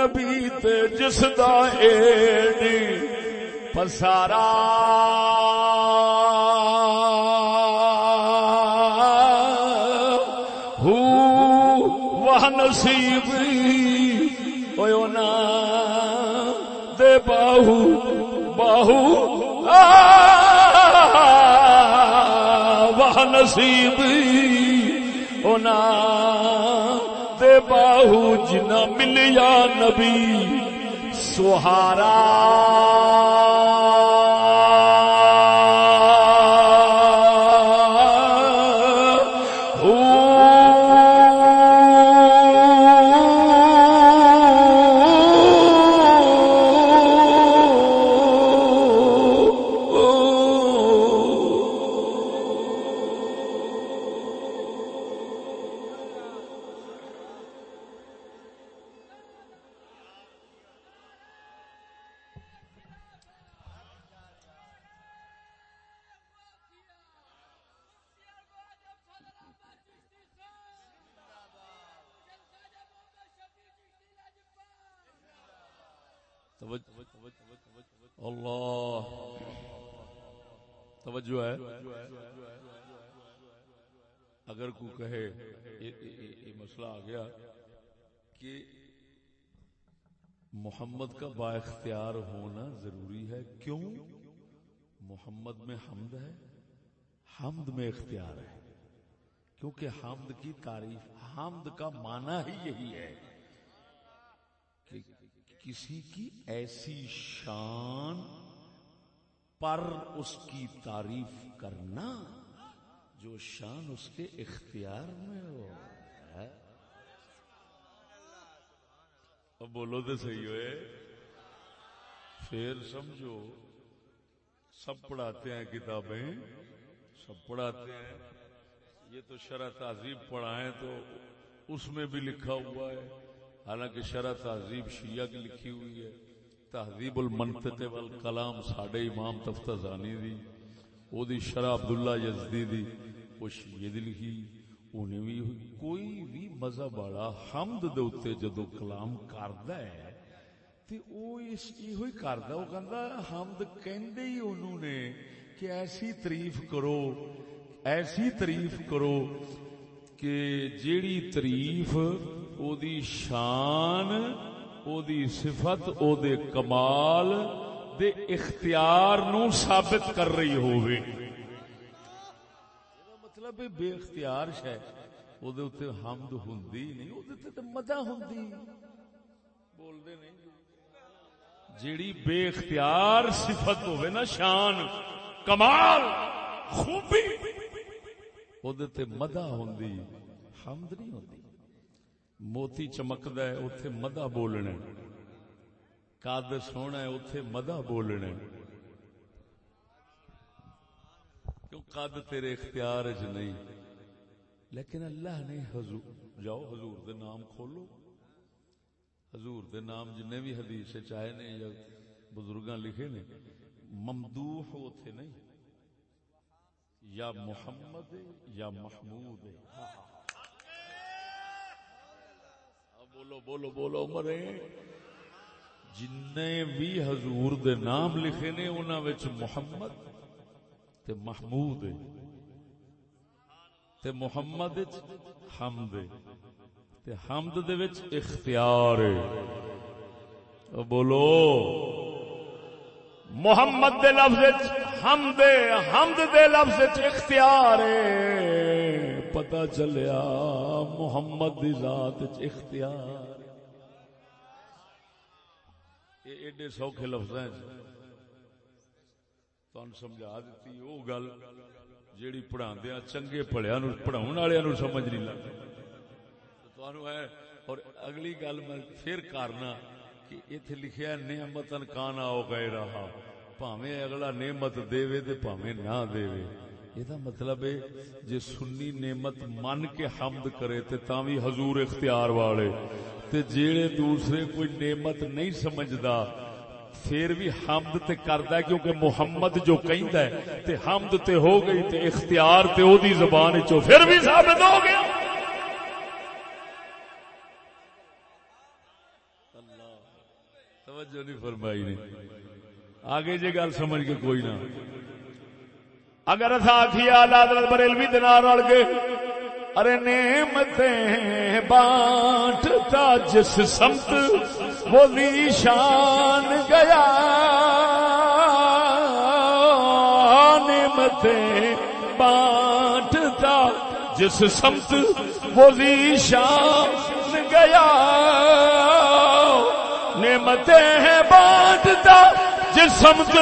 نبی تے جس دا ایڈی پسارا ہو، وہ نصیب ہوئے نا۔ دے باہو باہو۔ وہ نصیب ہونا باہو جنا ملیا نبی سہارا اللہ توجہ ہے اگر کو کہے یہ مسئلہ آ گیا کہ محمد کا با اختیار ہونا ضروری ہے کیوں؟ محمد میں حمد ہے، حمد میں اختیار ہے، کیونکہ حمد کی تعریف، حمد کا معنی ہی یہی ہے۔ کسی کی ایسی شان پر اس کی تعریف کرنا جو شان اس کے اختیار میں ہو۔ اب بولو تو صحیح ہوئے۔ پھر سمجھو۔ سب پڑھاتے ہیں کتابیں۔ سب پڑھاتے ہیں۔ یہ تو شرح تہذیب پڑھائیں تو اس میں بھی لکھا ہوا ہے۔ حالانکہ شرح تہذیب شیعہ کی لکھی ہوئی ہے۔ تہذیب المنطق والکلام ساڈے امام تفتزانی دی، او دی شرح عبداللہ یزدی دی وہ شیعہ دی لکھی انہیں بھی کوئی بھی مذہب والا حمد دے اوتے جدو کلام کردا ہے، تے او اس ایہو ہی کردا او کہندا حمد کہندے ہی انہوں نے کہ ایسی تعریف کرو، ایسی تعریف کرو کہ جیڑی تعریف او دی شان او دی صفت او دے کمال دے اختیار نو ثابت کر رہی ہوئے مطلب بے اختیار شہ او دے اتے حمد ہوندی نہیں او دے تے مدہ ہوندی بول دے نہیں جیڑی بے اختیار صفت ہوئے نا شان کمال خوبی او دے تے مدہ ہوندی حمد نہیں ہوندی موتی چمکدا ہے، اوتھے مدہ بولنے قد سونا ہے، اوتھے مدہ بولنے کیوں قد تیرے اختیار چ نہیں؟ لیکن اللہ نے حضور، جاؤ حضور دے نام کھولو۔ حضور دے نام جن بھی حدیث چاہے نے یا بزرگاں لکھے نے، ممدوح اوتھے نہیں۔ یا محمد یا محمود۔ ہے بولو بولو بولو مرے جن بھی حضور دے نام لکھے نے، انہاں وچ محمد تے محمود تے محمد وچ حمد تے حمد دے وچ اختیار ہے۔ بولو۔ محمد دے لفظ وچ حمد حمد دے لفظ وچ اختیار ہے۔ پتہ چلیا محمد دی ذات وچ اختیار یہ ایڈے سوکھے لفظ تن سمجھا دیتی وہ گل جیڑی پڑھا چنگے پڑھیا پڑھاؤ والے سمجھ نہیں لگتا ہے اور اگلی گل میں پھر کرنا کہ اتنے لکھیا نعمتن کانا ہو گئے رہا پاویں اگلا نعمت دے تے پاویں نہ دے یہ مطلب ہے جے سنی نعمت من کے حمد کرے تے تاں بھی حضور اختیار والے تے جیڑے دوسرے کوئی نعمت نہیں سمجھدا پھر بھی حمد تے کردا ہے کیونکہ محمد جو کہندا ہے تے حمد تے ہو گئی تے اختیار تے او دی زبان وچوں پھر بھی ثابت ہو گیا اللہ توجہ نہیں فرمائی نہیں آگے جی گل سمجھ کے کوئی نہ اگر ساتھی حضرت بریلوی دنار رل گئے، ارے نعمتیں بانٹتا جس سمت وہ نشان گیا۔ نعمتیں بانٹتا جس سمت وہ نشان گیا۔ نعمتیں ہیں بانٹتا جس سمت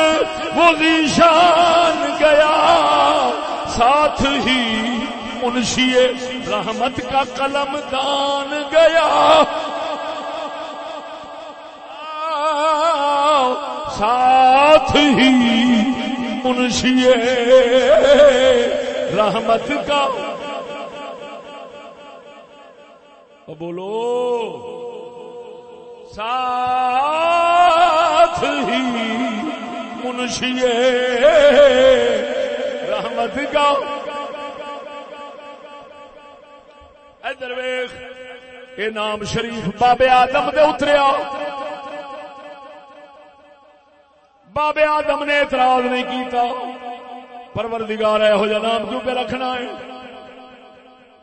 وہ نشان گیا۔ ساتھ ہی منشی رحمت کا قلم دان گیا۔ ساتھ ہی منشی رحمت کا۔ بولو۔ ساتھ ہی منشی رحمت کا۔ ادھر ویخ یہ نام شریف بابے آدم دے اتریا۔ بابے آدم نے اعتراض نہیں کیتا۔ پروردگار یہو جا نام کیوں پہ رکھنا ہے؟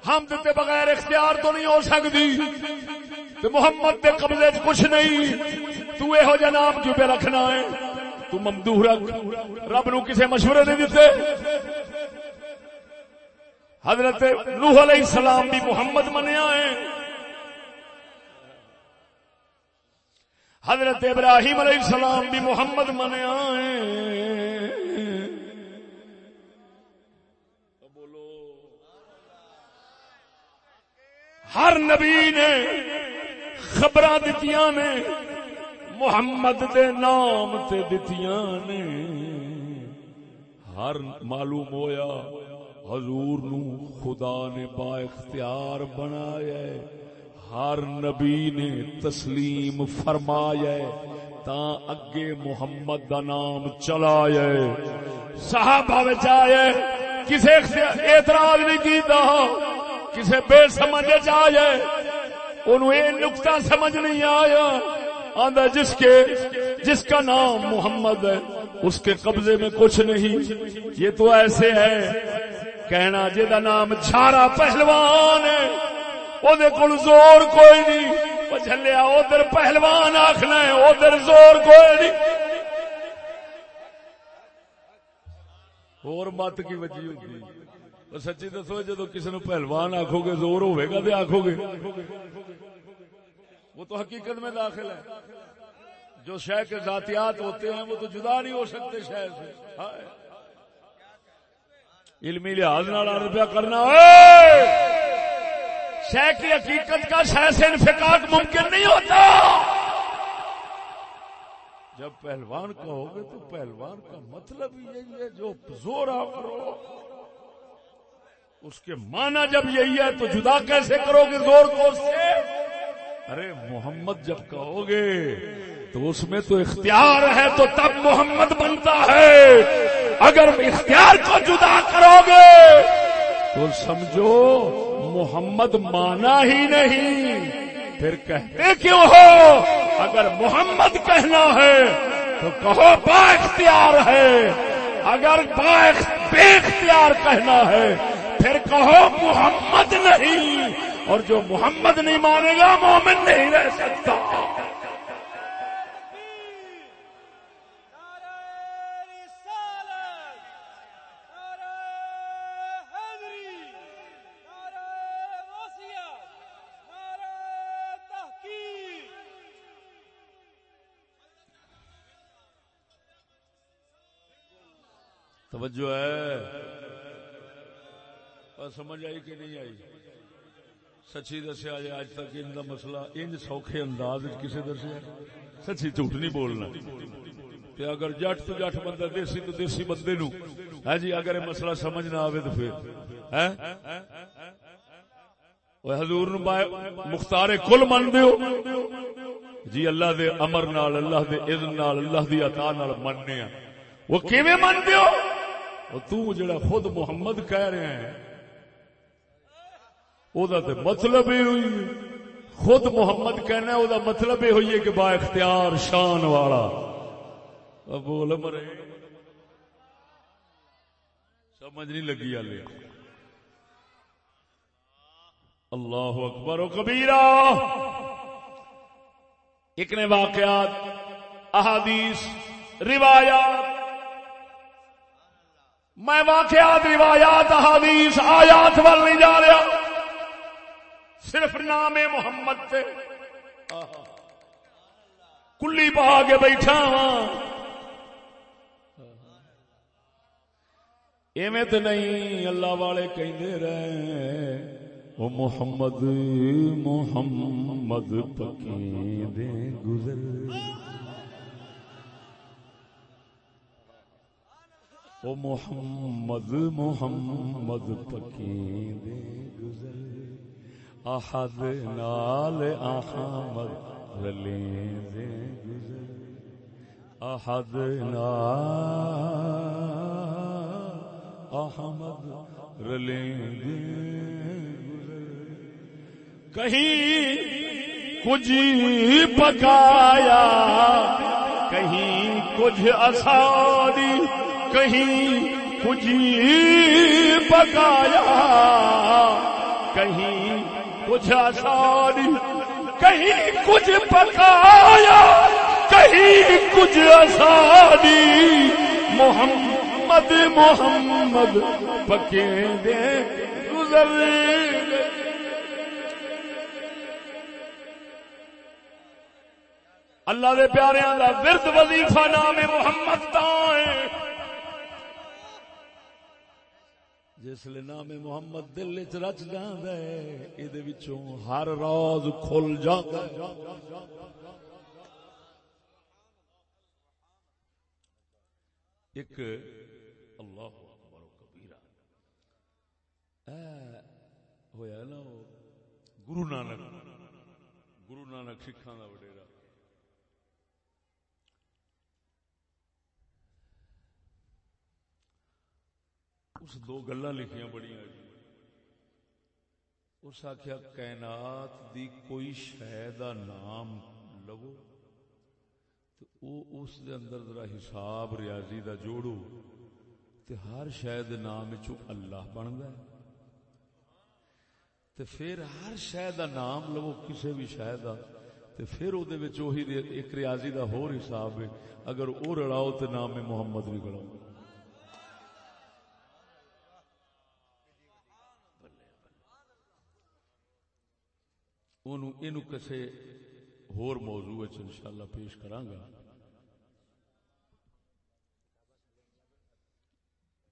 ہم تے بغیر اختیار تو نہیں ہو سکتی تے محمد دے قبضے چ کچھ نہیں۔ تو یہو جہ نام کیوں پہ رکھنا ہے، تو ممدوح رکھ۔ رب نو کسے مشورے نہیں دیتے حضرت نوح علیہ السلام بھی محمد منیا ہے۔ حضرت ابراہیم علیہ السلام بھی محمد منیا ہے۔ بولو ہر نبی نے خبر دتیاں نے، محمد دے نام تے دتیاں نے۔ ہر معلوم ہویا، حضور نو خدا نے با اختیار بنایا ہے۔ ہر نبی نے تسلیم فرمایا ہے، تا اگے محمد دا نام چلایا ہے۔ صحابہ وچ آئے کسے اعتراض نہیں کیتا، کسے بے سمجھ آئے انہوں یہ نقطہ سمجھ نہیں آیا۔ آندا جس کے جس کا نام محمد ہے، اس کے قبضے میں کچھ نہیں۔ یہ تو ایسے ہے۔ کہنا جا نام چھارا پہلوان ہے وہ زور کوئی نہیں۔ چلیا ادھر پہلوان آخنا ہے ادھر زور کوئی نہیں۔ اور مت کی وجہ ہوگی سچی دسو، جدو کسی نے پہلوان آخو گے زور ہوئے گا تو آخو گے وہ تو حقیقت میں داخل ہے۔ جو شہ کے ذاتیات ہوتے ہیں، وہ تو جدا نہیں ہو سکتے شہر سے۔ علمی لحاظ روپیہ کرنا شہ کی حقیقت کا شہ سے انفقاق ممکن نہیں ہوتا۔ جب پہلوان کہو گے تو پہلوان کا مطلب یہی ہے، جو زور آ کرو اس کے معنی جب یہی ہے تو جدا کیسے کرو گے زور کو سے ارے محمد جب کہو گے تو اس میں تو اختیار ہے تو تب محمد بنتا ہے۔ اگر اختیار کو جدا کرو گے تو سمجھو محمد مانا ہی نہیں۔ پھر کہتے کیوں ہو؟ اگر محمد کہنا ہے تو کہو با اختیار ہے۔ اگر با بے اختیار کہنا ہے پھر کہو محمد نہیں۔ اور جو محمد نہیں مانے گا، مومن نہیں رہ سکتا۔ توجہ ہے۔ سمجھ آئی کہ نہیں آئی؟ سچی دسیا جائے اج تک ان کا مسئلہ انج سوکھے انداز کسی دسیا؟ سچی جھوٹ نہیں بولنا۔ اگر جٹ تو جٹ بندہ دیسی تو دیسی بندے نو۔ ہے جی اگر مسئلہ سمجھ نہ آئے تو پھر۔ حضور مختار کل من دیو۔ جی اللہ دے امر نال اللہ دے اذن نال اللہ دی عطا نال مننے وہ کیویں من دیو؟ تو جڑا خود محمد کہہ رہے ہیں۔ او دا تے مطلب ہی ہوئی خود محمد کہنا او دا مطلب ہی ہوئی ہے کہ با اختیار شان والا بول مرے سمجھ نہیں لگی آلے اللہ اکبر و کبیرہ ایک نے واقعات احادیث روایات میں واقعات روایات حادیث آیات وال نہیں جا رہا صرف نام محمد سے۔ کلی پا کے بیٹھا ہاں۔ ایویں تو نہیں، اللہ والے کہیں رہے۔ وہ محمد محمد پکی دے گزر۔ او محمد محمد پکی دے گزر۔ احد نال احمد رلے دے گزر۔ احد نال احمد رلے دے گزر۔ کہیں کچھ پکایا، کہیں کچھ اساری کہیں کچھ پکایا، کہیں کچھ آسانی، کہیں کچھ پکایا، کہیں کچھ آسانی۔ محمد محمد پکے دے گزر۔ اللہ دے پیاریاں دا ورد وظیفہ نام محمد تائیں جس لیے نام محمد دل چ رچ جاندا ہے اے وچوں ہر راز کھل جاندا ہے۔ ایک اللہ اکبر کبیرہ۔ اے، ہویا نا گرو نانک۔ گرو نانک سکھاں دا وڈیرا۔ اس دو گلا لکھیاں بڑی جی۔ اس آخیا کائنات دی کوئی شہ دا نام لو تو او اس دے اندر ذرا حساب ریاضی دا جوڑو تے ہر شہ دے نام وچوں اللہ بندا ہے۔ تے پھر ہر شہ دا نام لو کسے بھی شہ دا تے پھر او دے وچ وہی ایک ریاضی دا ہور حساب ہے۔ اگر او رلاؤ تے نام محمد نکلو کسے ہور موضوع انشاءاللہ پیش کرانگا۔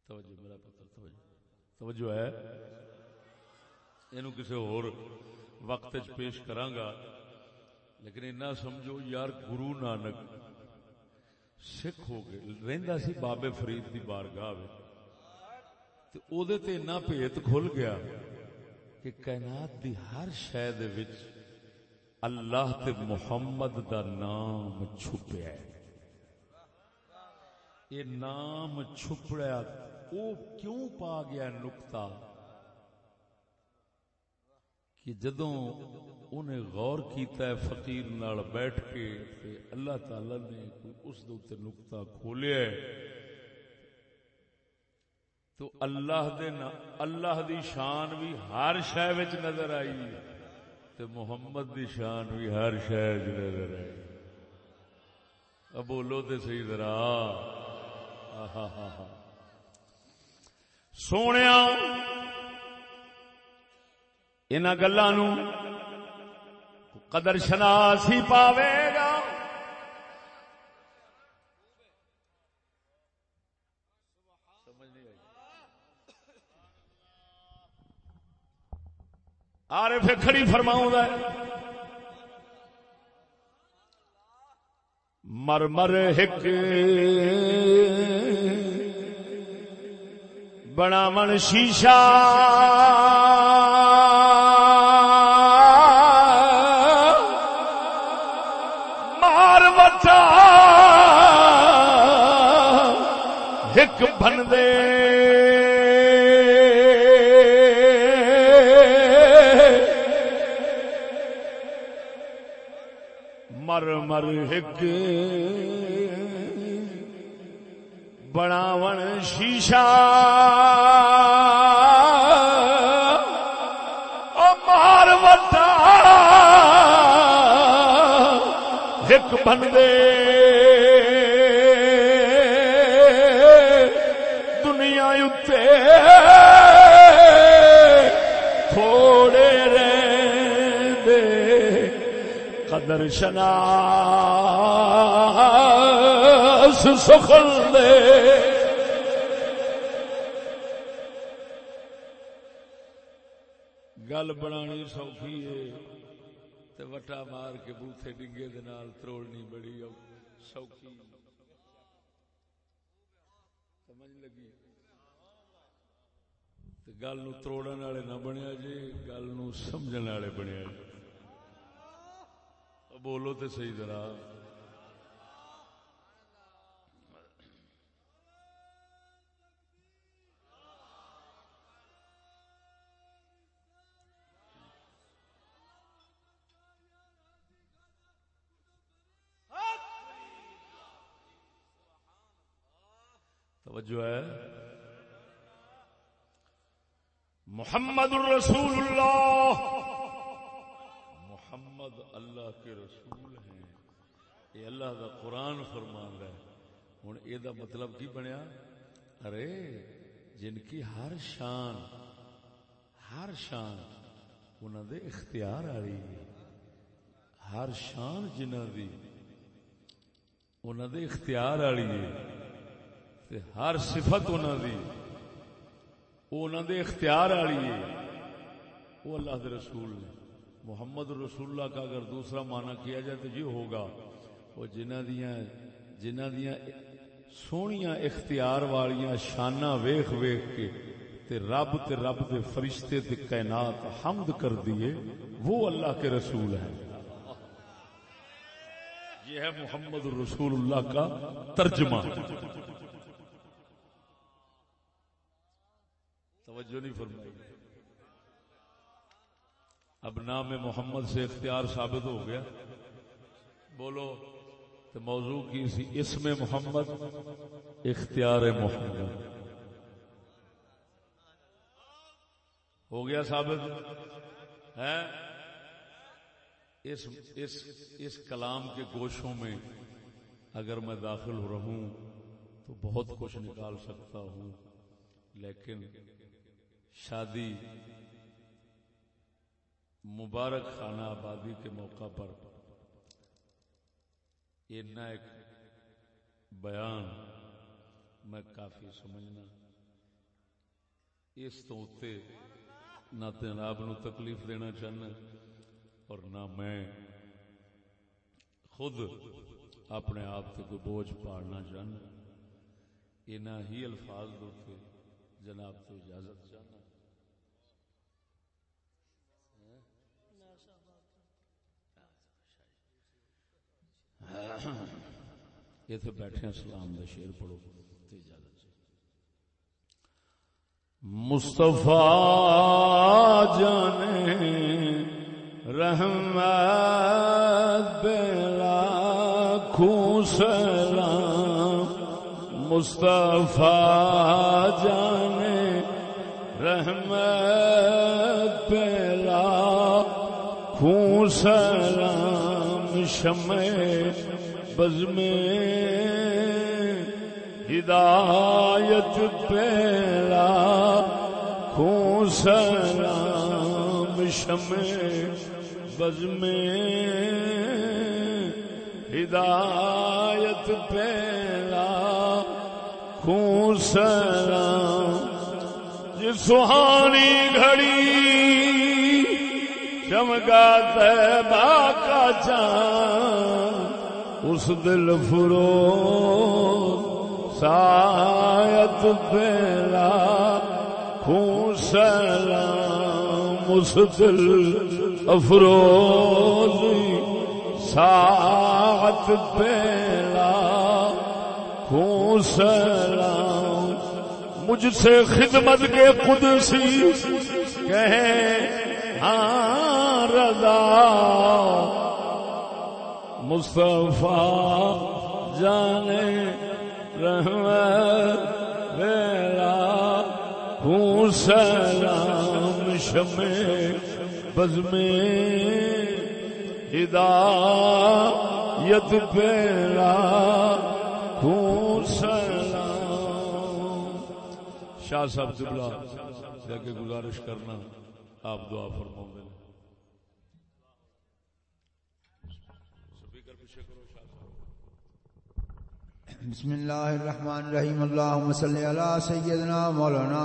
توجہ، میرا پتر، توجہ۔ توجہ ہے۔ اینو کسے ہور وقت پیش کرانگا۔ لیکن اتنا سمجھو یار، گرو نانک سکھ ہو گئے۔ رہندا سی بابے فرید دی بارگاہ تے او دے تے اتنا بھیت کھل گیا۔ کہ کائنات دی ہر شے دے وچ اللہ تے محمد دا نام چھپیا ہے۔ یہ نام چھپڑیا، او کیوں پا گیا نقطہ کہ جدوں انہیں غور کیتا ہے فقیر نال بیٹھ کے اللہ تعالی نے اس دے نقطہ کھولیا ہے۔ تو اللہ دے نا اللہ دی شان بھی ہر شے وچ نظر آئی تے محمد دی شان بھی ہر شے وچ نظر آئی اب بولو تے صحیح ذرا۔ سونے ان گلوں قدر شناس ہی پاوے۔ گا آرے پھر کھڑی فرماؤں ہے۔ مر مر ہک بنا من شیشہ۔ مار بچا ہک بن دے مر مر ہک بناون شیشہ مار وٹا۔ ہک بن دے دنیا اتے قدر سخل دے۔ گل بنانی سوکھی ہے۔ تے وٹا مار کے بوتھے ڈنگے دے نال تروڑنی بڑی سوکھی۔ سمجھ لگی؟ تے گل نو تروڑن والے نہ بنیا جی گل نو سمجھن والے بنیا جی۔ بولو تے صحیح ذرا توجہ ہے۔ محمد الرسول اللہ۔ محمد اللہ کے رسول ہیں۔ یہ اللہ دا قرآن فرمان ہے ہوں یہ مطلب کی بنیا؟ ارے، جن کی ہر شان ہر شان انہوں دے اختیار آ رہی ہے۔ ہر شان جنہ دی انہوں دے اختیار والی ہے۔ ہر صفت انہوں دی وہ انہوں دے اختیار والی ہے۔ وہ اللہ دے رسول نے محمد رسول اللہ کا اگر دوسرا معنی کیا جائے تو یہ ہوگا، وہ جنہ دیاں جنہ دیاں سونیاں اختیار والیاں شانہ ویخ ویخ کے تے رب تے رب دے فرشتے تے کائنات حمد کر دیے وہ اللہ کے رسول ہیں۔ یہ ہے محمد رسول اللہ کا ترجمہ۔ توجہ نہیں فرمائی۔ اب نام محمد سے اختیار ثابت ہو گیا۔ بولو، تو موضوع کی سی اسم محمد، اختیار محمد۔ ہو گیا ثابت؟ ہے اس اس اس کلام کے گوشوں میں اگر میں داخل رہوں تو بہت کچھ نکال سکتا ہوں، لیکن شادی مبارک خانہ آبادی کے موقع پر اتنا ایک بیان میں کافی سمجھنا۔ اس تو اتے نہ جناب نو تکلیف دینا چاہنا اور نہ میں خود اپنے آپ سے کوئی بوجھ پاڑنا چاہنا۔ انہ ہی الفاظ دوتے جناب تو اجازت۔ چاہنا بیٹھے سلام دا شیر پڑھو مصطفیٰ جانے رحمت بلا سلام مصطفیٰ جانے رحمت بلا سلام شمع بز میں ہدایت پیلا خون سلام شمع بز میں ہدایت پیلا خون سلام جس سہانی گھڑی چمکا تیبا کا چاند اس دل فرو سایت پیلا خون سلام، اس دل افروز ساعت پیلا خون سلام۔ مجھ سے خدمت کے قدسی کہیں ہاں رضا۔ مصطفیٰ جانے رحمت ویلا ہوں سلام شمع بز میں ہدایت پیلا ہوں سلام۔ شاہ صاحب دبلا، جا کے گزارش کرنا۔ آپ دعا فرماؤں گے۔
بسم اللہ الرحمن الرحیم۔ اللہم صلی علی سیدنا مولانا